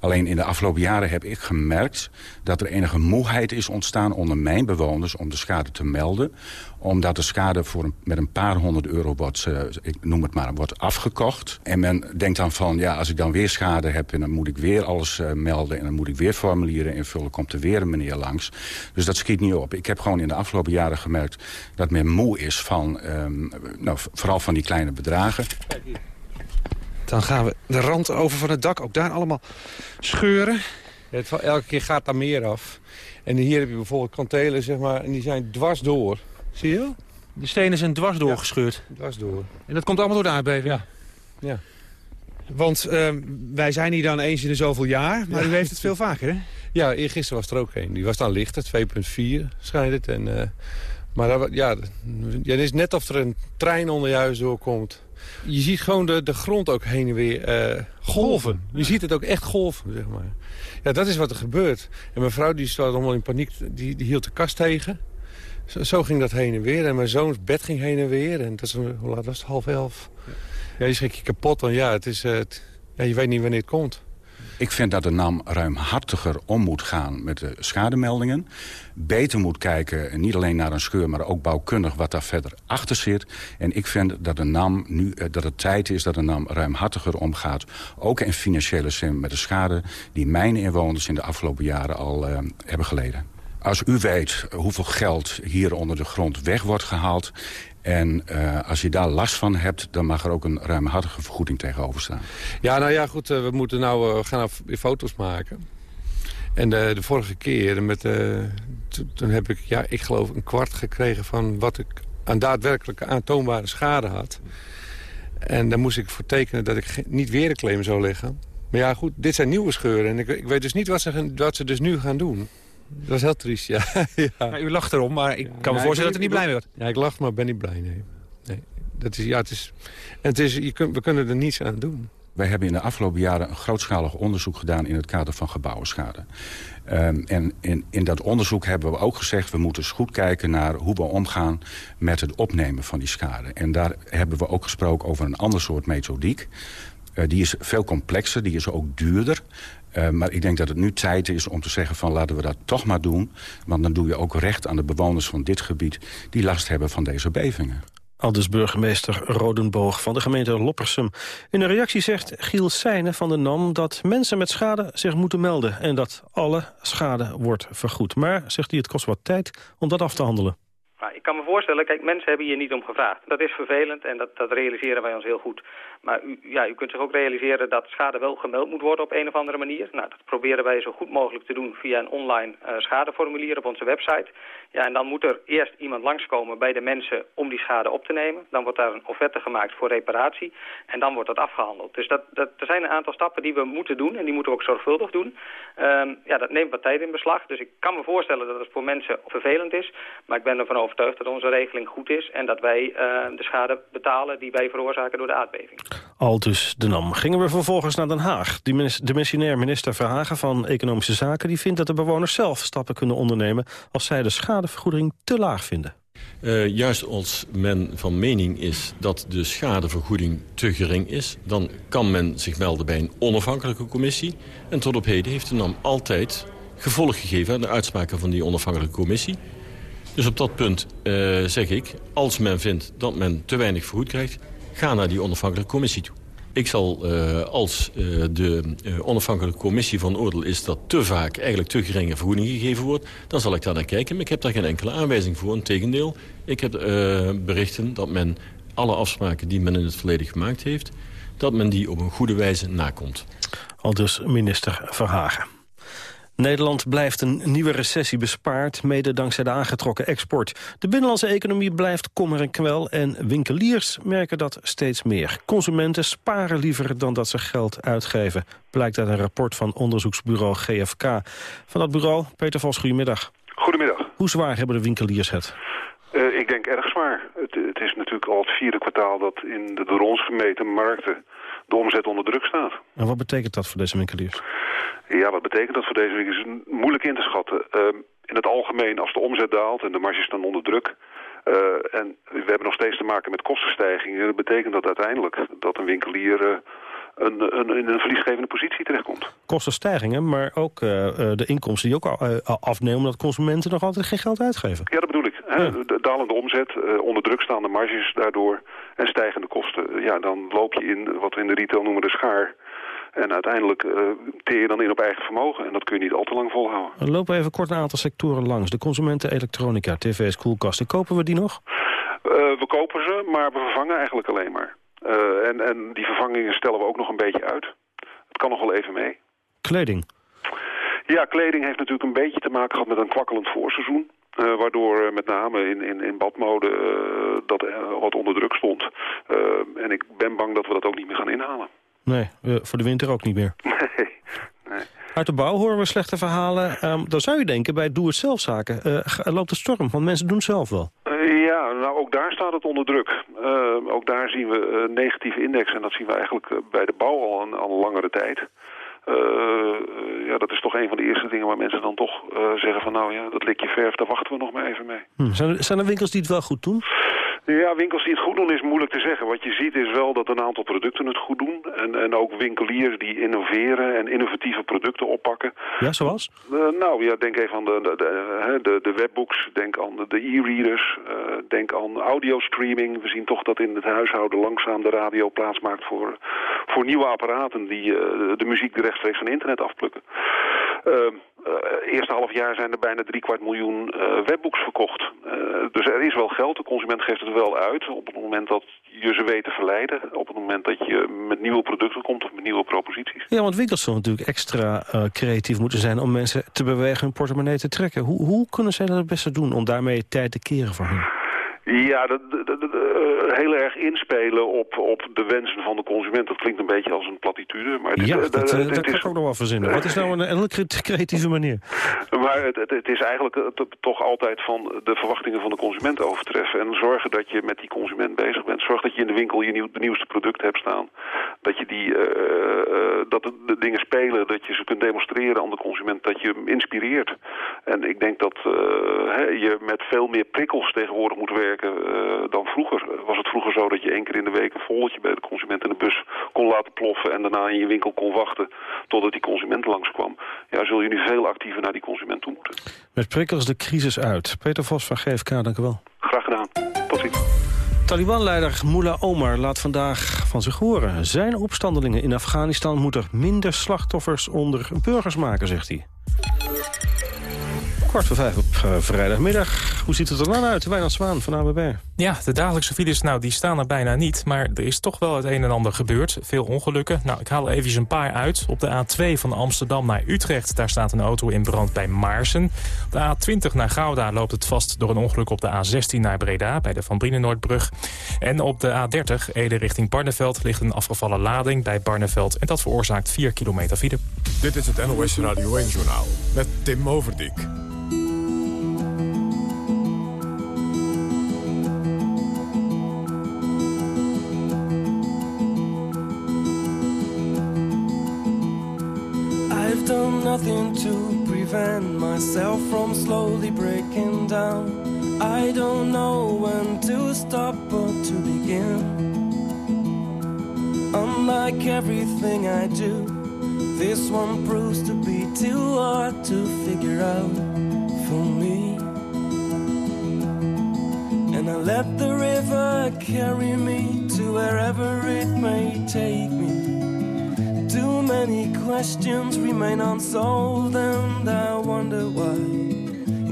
Alleen in de afgelopen jaren heb ik gemerkt dat er enige moeheid is ontstaan onder mijn bewoners om de schade te melden. Omdat de schade voor met een paar honderd euro wordt, uh, ik noem het maar, wordt afgekocht. En men denkt dan van, ja, als ik dan weer schade heb dan moet ik weer alles uh, melden en dan moet ik weer formulieren invullen, komt er weer een meneer langs. Dus dat schiet niet op. Ik heb gewoon in de afgelopen jaren gemerkt dat men moe is van, um, nou, vooral van die kleine bedragen. Dan gaan we de rand over van het dak. Ook daar allemaal scheuren. Het, elke keer gaat daar meer af. En hier heb je bijvoorbeeld kantelen, zeg maar, en die zijn dwars door. Zie je? De stenen zijn dwars doorgescheurd? Ja, dwars door. En dat komt allemaal door de aardbeving? Ja. ja. Want uh, wij zijn hier dan eens in de zoveel jaar, maar ja. u heeft het veel vaker, hè? Ja, gisteren was er ook een. Die was dan lichter, 2,4 schijnt het. En, uh, maar ja, ja, het is net of er een trein onder je huis doorkomt. Je ziet gewoon de, de grond ook heen en weer uh, golven. Je ziet het ook echt golven, zeg maar. Ja, dat is wat er gebeurt. En mijn vrouw die stond allemaal in paniek, die, die hield de kast tegen. Zo, zo, ging dat heen en weer. En mijn zoons bed ging heen en weer. En dat is, hoe laat was het? Half elf. Ja, je schrik je kapot. Want ja, het is, uh, het, ja, je weet niet wanneer het komt. Ik vind dat de NAM ruimhartiger om moet gaan met de schademeldingen. Beter moet kijken, niet alleen naar een scheur, maar ook bouwkundig wat daar verder achter zit. En ik vind dat de NAM nu, dat het tijd is dat de NAM ruimhartiger omgaat. Ook in financiële zin met de schade die mijn inwoners in de afgelopen jaren al uh, hebben geleden. Als u weet hoeveel geld hier onder de grond weg wordt gehaald... En uh, als je daar last van hebt, dan mag er ook een ruimhartige vergoeding tegenover staan. Ja, nou ja, goed, uh, we moeten nou uh, gaan weer foto's maken. En de, de vorige keer, met, toen heb ik, ja, ik geloof een kwart gekregen van wat ik aan daadwerkelijke aantoonbare schade had. En daar moest ik voor tekenen dat ik niet weer een claim zou leggen. Maar ja, goed, dit zijn nieuwe scheuren. En ik, ik weet dus niet wat ze, wat ze dus nu gaan doen. Dat is heel triest, ja. [laughs] ja. Nou, u lacht erom, maar ik kan me voorstellen dat u niet blij wordt. Ja, ik lach, maar ben niet blij, nee. nee. Dat is, ja, het is, en het is, je kun, we kunnen er niets aan doen. Wij hebben in de afgelopen jaren een grootschalig onderzoek gedaan... in het kader van gebouwenschade. Um, en in, in dat onderzoek hebben we ook gezegd... we moeten eens goed kijken naar hoe we omgaan met het opnemen van die schade. En daar hebben we ook gesproken over een ander soort methodiek. Uh, die is veel complexer, die is ook duurder. Uh, maar ik denk dat het nu tijd is om te zeggen van laten we dat toch maar doen. Want dan doe je ook recht aan de bewoners van dit gebied die last hebben van deze bevingen. Aldus burgemeester Rodenboog van de gemeente Loppersum. In een reactie zegt Giel Seijnen van de NAM dat mensen met schade zich moeten melden... en dat alle schade wordt vergoed. Maar, zegt hij, het kost wat tijd om dat af te handelen. Nou, ik kan me voorstellen, kijk, mensen hebben hier niet om gevraagd. Dat is vervelend en dat, dat realiseren wij ons heel goed. Maar u, ja, u kunt zich ook realiseren dat schade wel gemeld moet worden op een of andere manier. Nou, dat proberen wij zo goed mogelijk te doen via een online uh, schadeformulier op onze website. Ja, en dan moet er eerst iemand langskomen bij de mensen om die schade op te nemen. Dan wordt daar een offerte gemaakt voor reparatie en dan wordt dat afgehandeld. Dus dat, dat, er zijn een aantal stappen die we moeten doen en die moeten we ook zorgvuldig doen. Um, ja, dat neemt wat tijd in beslag. Dus ik kan me voorstellen dat het voor mensen vervelend is. Maar ik ben ervan overtuigd dat onze regeling goed is en dat wij uh, de schade betalen die wij veroorzaken door de aardbeving. Al dus de NAM. Gingen we vervolgens naar Den Haag. De missionair minister Verhagen van Economische Zaken... die vindt dat de bewoners zelf stappen kunnen ondernemen... als zij de schadevergoeding te laag vinden. Uh, juist als men van mening is dat de schadevergoeding te gering is... dan kan men zich melden bij een onafhankelijke commissie. En tot op heden heeft de NAM altijd gevolg gegeven aan de uitspraken van die onafhankelijke commissie. Dus op dat punt uh, zeg ik, als men vindt dat men te weinig vergoed krijgt... ga naar die onafhankelijke commissie toe. Ik zal, uh, als uh, de uh, onafhankelijke commissie van oordeel is... dat te vaak eigenlijk te geringe vergoeding gegeven wordt... dan zal ik daar naar kijken. Maar ik heb daar geen enkele aanwijzing voor. Integendeel, ik heb berichten dat men alle afspraken die men in het verleden gemaakt heeft... dat men die op een goede wijze nakomt. Al dus minister Verhagen. Nederland blijft een nieuwe recessie bespaard, mede dankzij de aangetrokken export. De binnenlandse economie blijft kommer en kwel en winkeliers merken dat steeds meer. Consumenten sparen liever dan dat ze geld uitgeven, blijkt uit een rapport van onderzoeksbureau GFK. Van dat bureau, Peter Vos, goedemiddag. Goedemiddag. Hoe zwaar hebben de winkeliers het? Eh, ik denk erg zwaar. Het, het, is natuurlijk al het vierde kwartaal dat in de door ons gemeten markten de omzet onder druk staat. En wat betekent dat voor deze winkeliers? Ja, wat betekent dat voor deze winkeliers? Moeilijk in te schatten. Uh, in het algemeen, als de omzet daalt en de marges staan onder druk... Uh, en we hebben nog steeds te maken met kostenstijgingen... dat betekent dat uiteindelijk dat een winkelier een, een, in een verliesgevende positie terechtkomt. Kostenstijgingen, maar ook uh, de inkomsten die ook afnemen... omdat consumenten nog altijd geen geld uitgeven. Ja, dat bedoel ik. Ja. De dalende omzet, uh, onder druk staande marges daardoor... en stijgende kosten. Ja, dan loop je in wat we in de retail noemen de schaar... En uiteindelijk uh, teer je dan in op eigen vermogen. En dat kun je niet al te lang volhouden. We lopen even kort een aantal sectoren langs. De consumenten, elektronica, tv's, koelkasten. Kopen we die nog? Uh, we kopen ze, maar we vervangen eigenlijk alleen maar. Uh, en, en die vervangingen stellen we ook nog een beetje uit. Het kan nog wel even mee. Kleding? Ja, kleding heeft natuurlijk een beetje te maken gehad met een kwakkelend voorseizoen. Uh, waardoor uh, met name in, in, in badmode uh, dat wat onder druk stond. en ik ben bang dat we dat ook niet meer gaan inhalen. Nee, voor de winter ook niet meer. [laughs] Nee, nee. Uit de bouw horen we slechte verhalen. Um, dan zou je denken, bij doe-het-zelf-zaken loopt de storm, want mensen doen het zelf wel. ja, nou ook daar staat het onder druk. ook daar zien we een negatieve index en dat zien we eigenlijk bij de bouw al een, al een langere tijd. Uh, ja, dat is toch een van de eerste dingen waar mensen dan toch uh, zeggen van nou ja, dat likje verf, daar wachten we nog maar even mee. Hm. Zijn, zijn er winkels die het wel goed doen? Ja, winkels die het goed doen is moeilijk te zeggen. Wat je ziet is wel dat een aantal producten het goed doen. En, en ook winkeliers die innoveren en innovatieve producten oppakken. Ja, zoals? Uh, nou ja, denk even aan de, de, de, de, de webbooks, denk aan de e-readers, uh, denk aan audiostreaming. We zien toch dat in het huishouden langzaam de radio plaatsmaakt voor, voor nieuwe apparaten die uh, de muziek rechtstreeks van internet afplukken. Uh, eerste half jaar zijn er bijna drie kwart miljoen uh, webbooks verkocht. Uh, dus er is wel geld, de consument geeft het wel uit. Op het moment dat je ze weet te verleiden. Op het moment dat je met nieuwe producten komt of met nieuwe proposities. Ja, want winkels zullen natuurlijk extra creatief moeten zijn... om mensen te bewegen hun portemonnee te trekken. Hoe, hoe kunnen zij dat het beste doen om daarmee tijd te keren voor hen? Ja, dat, dat, dat, uh, heel erg inspelen op, op de wensen van de consument. Dat klinkt een beetje als een platitude. Maar het, ja, dat, dat, dat kan ik ook nog wel verzinnen. Wat is nou een, een creatieve manier? Maar het, het, het is eigenlijk toch altijd van de verwachtingen van de consument overtreffen. En zorgen dat je met die consument bezig bent. Zorg dat je in de winkel je nieuw, de nieuwste producten hebt staan. Dat je die, uh, dat de, de, dingen spelen, dat je ze kunt demonstreren aan de consument. Dat je hem inspireert. En ik denk dat je met veel meer prikkels tegenwoordig moet werken uh, dan vroeger. Was het vroeger zo dat je één keer in de week een volletje bij de consument in de bus kon laten ploffen en daarna in je winkel kon wachten totdat die consument langskwam. Ja, zul je nu veel actiever naar die consument toe moeten. Met prikkels de crisis uit. Peter Vos van GFK, dank u wel. Graag gedaan. Tot ziens. Taliban-leider Mullah Omar laat vandaag van zich horen. Zijn opstandelingen in Afghanistan moeten minder slachtoffers onder burgers maken, zegt hij. Kwart voor vijf op uh, vrijdagmiddag. Hoe ziet het er dan uit? Wijnand Zwaan van ABB. Ja, de dagelijkse files nou, die staan er bijna niet. Maar er is toch wel het een en ander gebeurd. Veel ongelukken. Nou, ik haal even een paar uit. Op de A2 van Amsterdam naar Utrecht... daar staat een auto in brand bij Maarsen. Op de A20 naar Gouda loopt het vast door een ongeluk op de A16 naar Breda... bij de Van Brienenoordbrug. En op de A30, Ede richting Barneveld... ligt een afgevallen lading bij Barneveld. En dat veroorzaakt 4 kilometer file. Dit is het NOS Radio 1-journaal met Tim Overdijk. I've done nothing to prevent myself from slowly breaking down. I don't know when to stop or to begin. Unlike everything I do, this one proves to be too hard to figure out for me. And I let the river carry me to wherever it may take me. Too many questions remain unsolved, and I wonder why.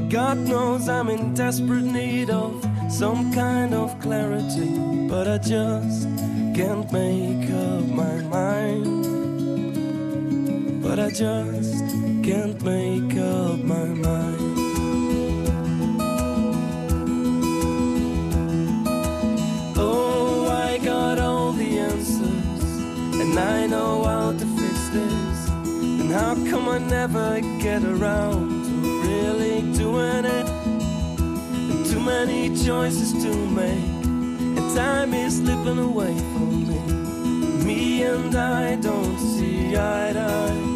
God knows I'm in desperate need of some kind of clarity, but I just can't make up my mind. But I just can't make up my mind. Oh, I got all the answers, and I know how to fix this. And how come I never get around to really doing it Too many choices to make, and time is slipping away from me. Me and I don't see eye to eye.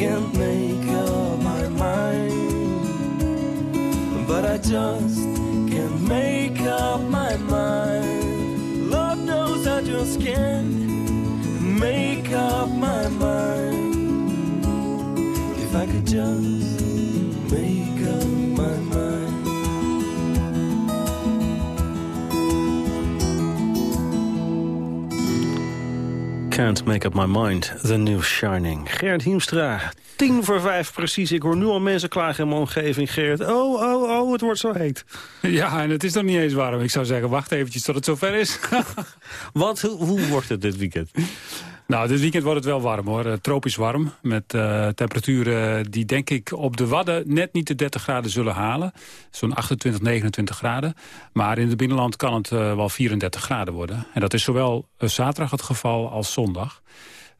can't make up my mind. But I just can't make up my mind. Lord knows I just can't make up my mind. If I could just Can't Make Up My Mind, The New Shining. Gerrit Hiemstra, tien voor vijf precies. Ik hoor nu al mensen klagen in mijn omgeving. Gerrit, oh, oh, oh, het wordt zo heet. Ja, en het is nog niet eens warm. Ik zou zeggen, wacht eventjes tot het zover is. [laughs] Wat, hoe, hoe wordt het dit weekend? Nou, dit weekend wordt het wel warm hoor. Uh, tropisch warm. Met uh, temperaturen die denk ik op de Wadden net niet de 30 graden zullen halen. Zo'n 28, 29 graden. Maar in het binnenland kan het uh, wel 34 graden worden. En dat is zowel zaterdag het geval als zondag.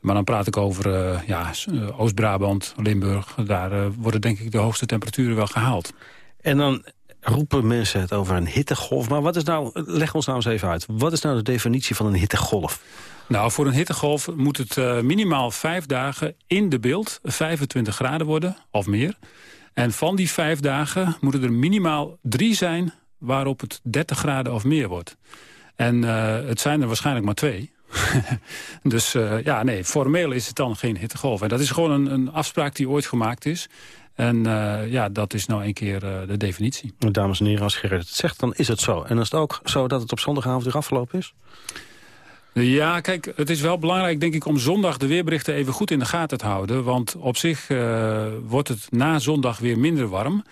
Maar dan praat ik over ja, Oost-Brabant, Limburg. Daar worden denk ik de hoogste temperaturen wel gehaald. En dan roepen mensen het over een hittegolf. Maar wat is nou, leg ons nou eens even uit. Wat is nou de definitie van een hittegolf? Nou, voor een hittegolf moet het uh, minimaal vijf dagen in de beeld 25 graden worden, of meer. En van die vijf dagen moeten er minimaal drie zijn waarop het 30 graden of meer wordt. En uh, het zijn er waarschijnlijk maar twee. [laughs] dus uh, ja, nee, formeel is het dan geen hittegolf. En dat is gewoon een, een afspraak die ooit gemaakt is. En uh, ja, dat is nou een keer uh, de definitie. Dames en heren, als Gerrit het zegt, dan is het zo. En is het ook zo dat het op zondagavond weer afgelopen is? Ja, kijk, het is wel belangrijk denk ik om zondag de weerberichten even goed in de gaten te houden. Want op zich uh, wordt het na zondag weer minder warm.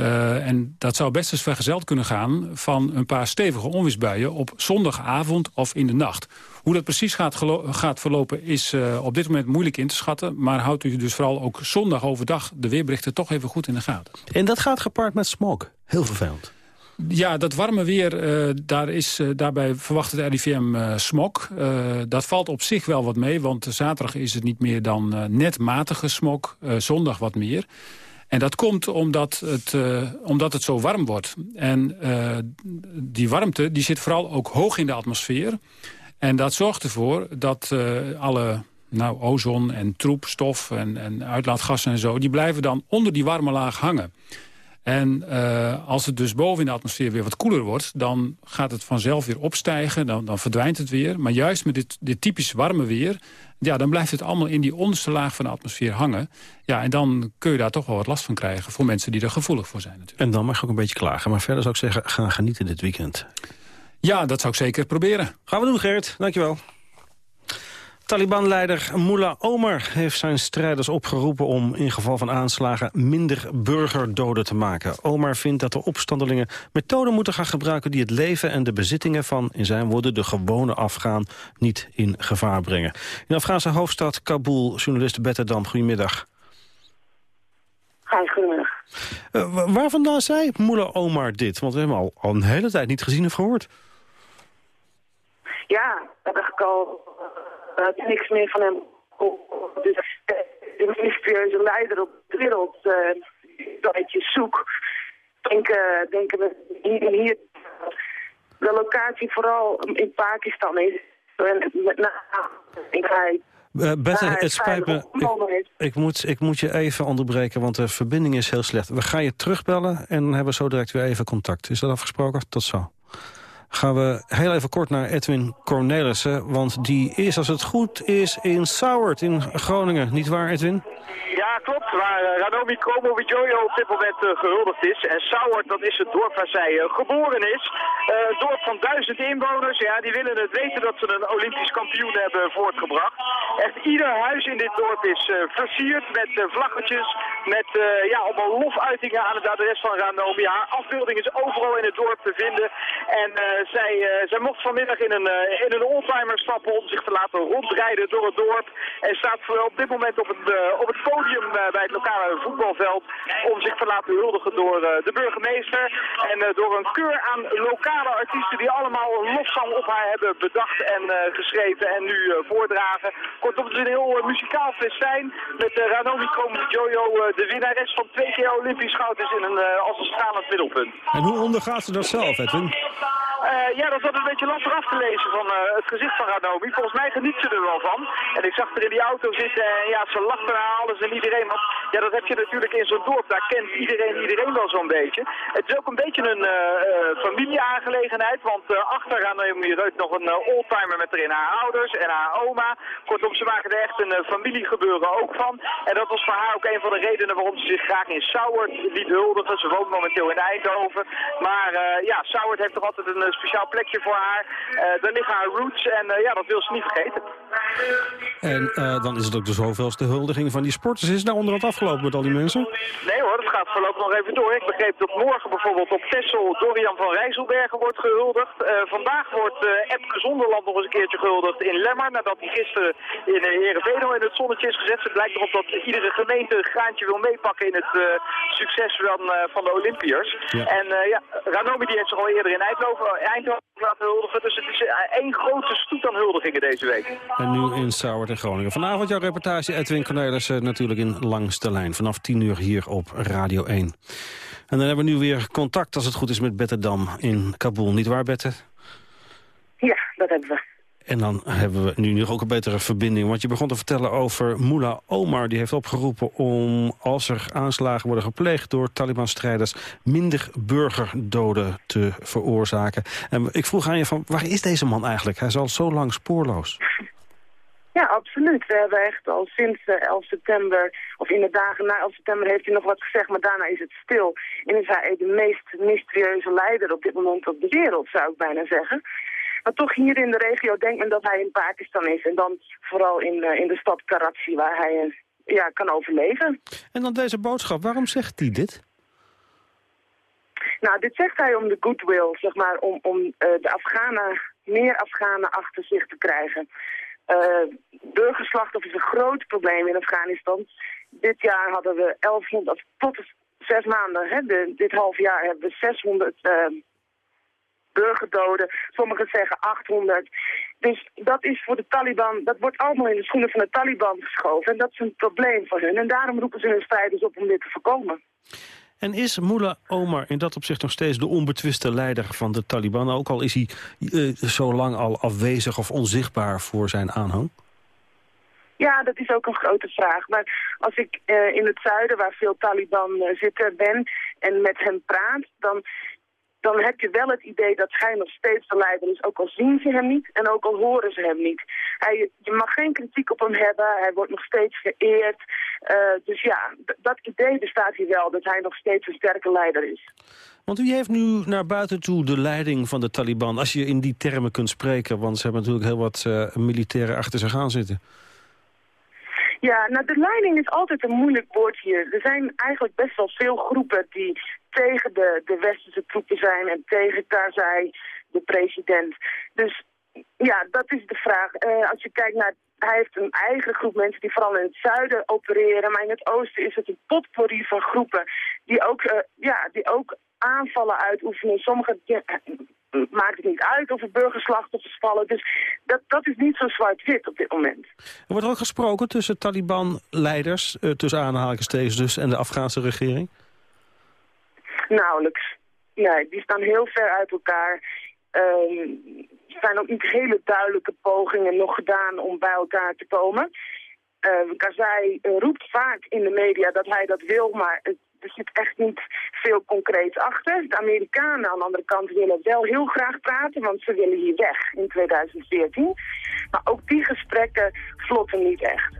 Uh, en dat zou best eens vergezeld kunnen gaan van een paar stevige onweersbuien op zondagavond of in de nacht. Hoe dat precies gaat, gaat verlopen is uh, op dit moment moeilijk in te schatten. Maar houdt u dus vooral ook zondag overdag de weerberichten toch even goed in de gaten. En dat gaat gepaard met smog. Heel vervelend. Ja, dat warme weer, uh, daar is, uh, daarbij verwacht het RIVM uh, smog. dat valt op zich wel wat mee, want zaterdag is het niet meer dan net matige smog. zondag wat meer. En dat komt omdat het, omdat het zo warm wordt. En die warmte die zit vooral ook hoog in de atmosfeer. En dat zorgt ervoor dat alle nou, ozon en troepstof en, en uitlaatgassen en zo... die blijven dan onder die warme laag hangen. En als het dus boven in de atmosfeer weer wat koeler wordt... dan gaat het vanzelf weer opstijgen, dan, dan verdwijnt het weer. Maar juist met dit, dit typisch warme weer... Ja, dan blijft het allemaal in die onderste laag van de atmosfeer hangen. Ja, en dan kun je daar toch wel wat last van krijgen... voor mensen die er gevoelig voor zijn natuurlijk. En dan mag je ook een beetje klagen. Maar verder zou ik zeggen, ga genieten dit weekend. Ja, dat zou ik zeker proberen. Gaan we doen, Gert. Dankjewel. Taliban-leider Mullah Omar heeft zijn strijders opgeroepen om in geval van aanslagen minder burgerdoden te maken. Omar vindt dat de opstandelingen methoden moeten gaan gebruiken die het leven en de bezittingen van, in zijn woorden, de gewone Afghaan niet in gevaar brengen. In de Afghaanse hoofdstad Kabul, journalist Betterdam, goedemiddag. Hi, goedemiddag. Uh, waar vandaan zei Mullah Omar dit? Want we hebben al, al een hele tijd niet gezien of gehoord. Ja, dat heb ik al uh, niks meer van hem. Dus uh, de mysterieuze leider op de wereld uh, een beetje zoek. Denken, denken we hier, hier de locatie vooral in Pakistan is. En met name uh, Bette, het spijt me. Ik, ik, moet, ik moet je even onderbreken, want de verbinding is heel slecht. We gaan je terugbellen en dan hebben we zo direct weer even contact. Is dat afgesproken? Tot zo gaan we heel even kort naar Edwin Cornelissen. Want die is, als het goed is, in Sauert in Groningen. Niet waar, Edwin? Ja, klopt. Waar uh, Ranomi Kromowidjojo op dit moment uh, gehuldigd is. En Sauert, dat is het dorp waar zij uh, geboren is. een dorp van duizend inwoners. Ja, die willen het weten dat ze een Olympisch kampioen hebben voortgebracht. Echt ieder huis in dit dorp is versierd met vlaggetjes. Met ja, allemaal lofuitingen aan het adres van Ranomi. Haar afbeelding is overal in het dorp te vinden. En zij, zij mocht vanmiddag in een, in een oldtimer stappen om zich te laten rondrijden door het dorp. En staat op dit moment op het, op het podium podium eh, bij het lokale voetbalveld om zich te laten huldigen door eh, de burgemeester. En eh, door een keur aan lokale artiesten die allemaal een lofzang op haar hebben bedacht en geschreven en nu voordragen. Kortom, het is een heel muzikaal festijn met Ranomi Jojo, de winnares van twee keer Olympisch goud, is in een, als een stralend middelpunt. En hoe ondergaat ze dat zelf, Edwin? Uh, ja, dat was een beetje lastig af te lezen van uh, het gezicht van Ranomi. Volgens mij geniet ze er wel van. En ik zag er in die auto zitten en ja, ze lacht naar alles en iedereen. Want ja, dat heb je natuurlijk in zo'n dorp. Daar kent iedereen iedereen wel zo'n beetje. Het is ook een beetje een uh, familieaangelegenheid. Want achter Ranomi Reut nog een oldtimer met erin haar ouders en haar oma. Kortom, ze maken er echt een familiegebeuren ook van. En dat was voor haar ook een van de redenen waarom ze zich graag in Sauert liet huldigen. Ze woont momenteel in Eindhoven. Maar ja, Sauert heeft toch altijd een speciaal plekje voor haar. Uh, daar liggen haar roots en uh, ja, dat wil ze niet vergeten. En uh, dan is het ook de zoveelste huldiging van die sporters. Is het nou onderhand afgelopen met al die mensen? Nee hoor, dat gaat voorlopig nog even door. Ik begreep dat morgen bijvoorbeeld op Tessel Dorian van Rijsselbergen wordt gehuldigd. vandaag wordt Epke Zonderland nog eens een keertje gehuldigd in Lemmer. Nadat hij gisteren in Heerenveen in het zonnetje is gezet. Het blijkt erop dat iedere gemeente een graantje wil meepakken in het succes van, van de Olympiërs. Ja. En ja, Ranomi die heeft zich al eerder in Eindhoven Eindhoven laten huldigen. Dus het is eh, één grote stoet aan huldigingen deze week. En nu in Sauwert en Groningen. Vanavond jouw reportage Edwin Cornelissen natuurlijk in Langs Lijn. Vanaf 10 uur hier op Radio 1. En dan hebben we nu weer contact, als het goed is, met Bette Dam in Kabul. Niet waar, Bette? Ja, dat hebben we. En dan hebben we nu nog ook een betere verbinding. Want je begon te vertellen over Mullah Omar. Die heeft opgeroepen om, als er aanslagen worden gepleegd... door Taliban-strijders, minder burgerdoden te veroorzaken. En ik vroeg aan je van, waar is deze man eigenlijk? Hij is al zo lang spoorloos. [laughs] Ja, absoluut. We hebben echt al sinds 11 eh, september, of in de dagen na 11 september heeft hij nog wat gezegd, maar daarna is het stil. En is hij de meest mysterieuze leider op dit moment op de wereld, zou ik bijna zeggen. Maar toch hier in de regio denkt men dat hij in Pakistan is. En dan vooral in, uh, in de stad Karachi, waar hij uh, ja, kan overleven. En dan deze boodschap, waarom zegt hij dit? Nou, dit zegt hij om de goodwill, zeg maar, om, om uh, de Afghanen, meer Afghanen achter zich te krijgen. Burgerslachtoffer is een groot probleem in Afghanistan. Dit jaar hadden we 1100, tot zes maanden, hè, dit half jaar hebben we 600 burgerdoden. Sommigen zeggen 800. Dus dat is voor de Taliban, dat wordt allemaal in de schoenen van de Taliban geschoven. En dat is een probleem voor hun. En daarom roepen ze hun strijders op om dit te voorkomen. En is Mullah Omar in dat opzicht nog steeds de onbetwiste leider van de Taliban? Ook al is hij uh, zo lang al afwezig of onzichtbaar voor zijn aanhang? Ja, dat is ook een grote vraag. Maar als ik uh, in het zuiden, waar veel Taliban uh, zitten, ben en met hen praat... dan dan heb je wel het idee dat hij nog steeds de leider is. Ook al zien ze hem niet en ook al horen ze hem niet. Hij, je mag geen kritiek op hem hebben, hij wordt nog steeds vereerd. Uh, dus ja, dat idee bestaat hier wel, dat hij nog steeds een sterke leider is. Want u heeft nu naar buiten toe de leiding van de Taliban, als je in die termen kunt spreken. Want ze hebben natuurlijk heel wat uh, militairen achter zich aan zitten. Ja, nou de leiding is altijd een moeilijk woord hier. Er zijn eigenlijk best wel veel groepen die tegen de, de westerse troepen zijn en tegen Karzai, de president. Dus ja, dat is de vraag. Uh, als je kijkt naar, hij heeft een eigen groep mensen die vooral in het zuiden opereren, maar in het oosten is het een potpourri van groepen die ook, uh, ja, die ook aanvallen uitoefenen. Sommige ja, maakt het niet uit of er burgerslachtoffers vallen. Dus dat, dat is niet zo zwart-wit op dit moment. Er wordt ook gesproken tussen Taliban-leiders, uh, tussen aanhalingstekens dus, en de Afghaanse regering? Nauwelijks. Nee, die staan heel ver uit elkaar. Um, er zijn ook niet hele duidelijke pogingen nog gedaan om bij elkaar te komen. Uh, roept vaak in de media dat hij dat wil, maar het, er zit echt niet veel concreets achter. De Amerikanen aan de andere kant willen wel heel graag praten, want ze willen hier weg in 2014. Maar ook die gesprekken vlotten niet echt.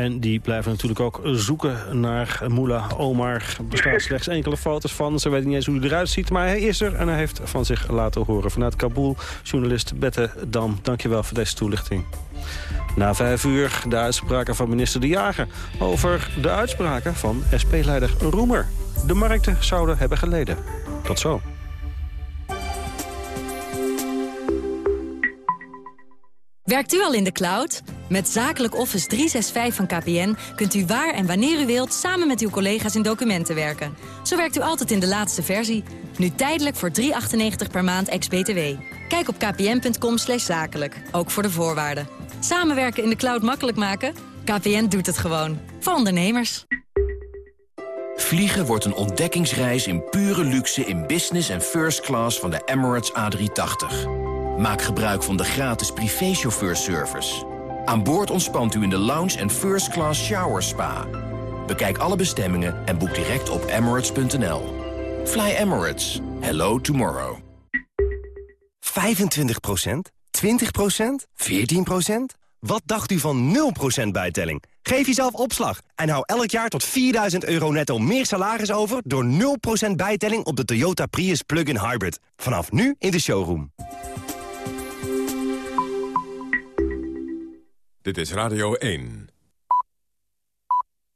En die blijven natuurlijk ook zoeken naar Mullah Omar. Er bestaan slechts enkele foto's van. Ze weten niet eens hoe hij eruit ziet, maar hij is er. En hij heeft van zich laten horen. Vanuit Kabul, journalist Bette Dam. Dankjewel voor deze toelichting. Na vijf uur de uitspraken van minister De Jager... over de uitspraken van SP-leider Roemer. De markten zouden hebben geleden. Tot zo. Werkt u al in de cloud? Met Zakelijk Office 365 van KPN kunt u waar en wanneer u wilt... samen met uw collega's in documenten werken. Zo werkt u altijd in de laatste versie. Nu tijdelijk voor 3,98 per maand ex-BTW. Kijk op kpn.com zakelijk, ook voor de voorwaarden. Samenwerken in de cloud makkelijk maken? KPN doet het gewoon. Voor ondernemers. Vliegen wordt een ontdekkingsreis in pure luxe in business en first class van de Emirates A380. Maak gebruik van de gratis privéchauffeurservice. Aan boord ontspant u in de lounge en first class shower spa. Bekijk alle bestemmingen en boek direct op emirates.nl. Fly Emirates. Hello tomorrow. 25% 20% 14% Wat dacht u van 0% bijtelling? Geef jezelf opslag en hou elk jaar tot 4000 euro netto meer salaris over... door 0% bijtelling op de Toyota Prius Plug-in Hybrid. Vanaf nu in de showroom. Dit is Radio 1.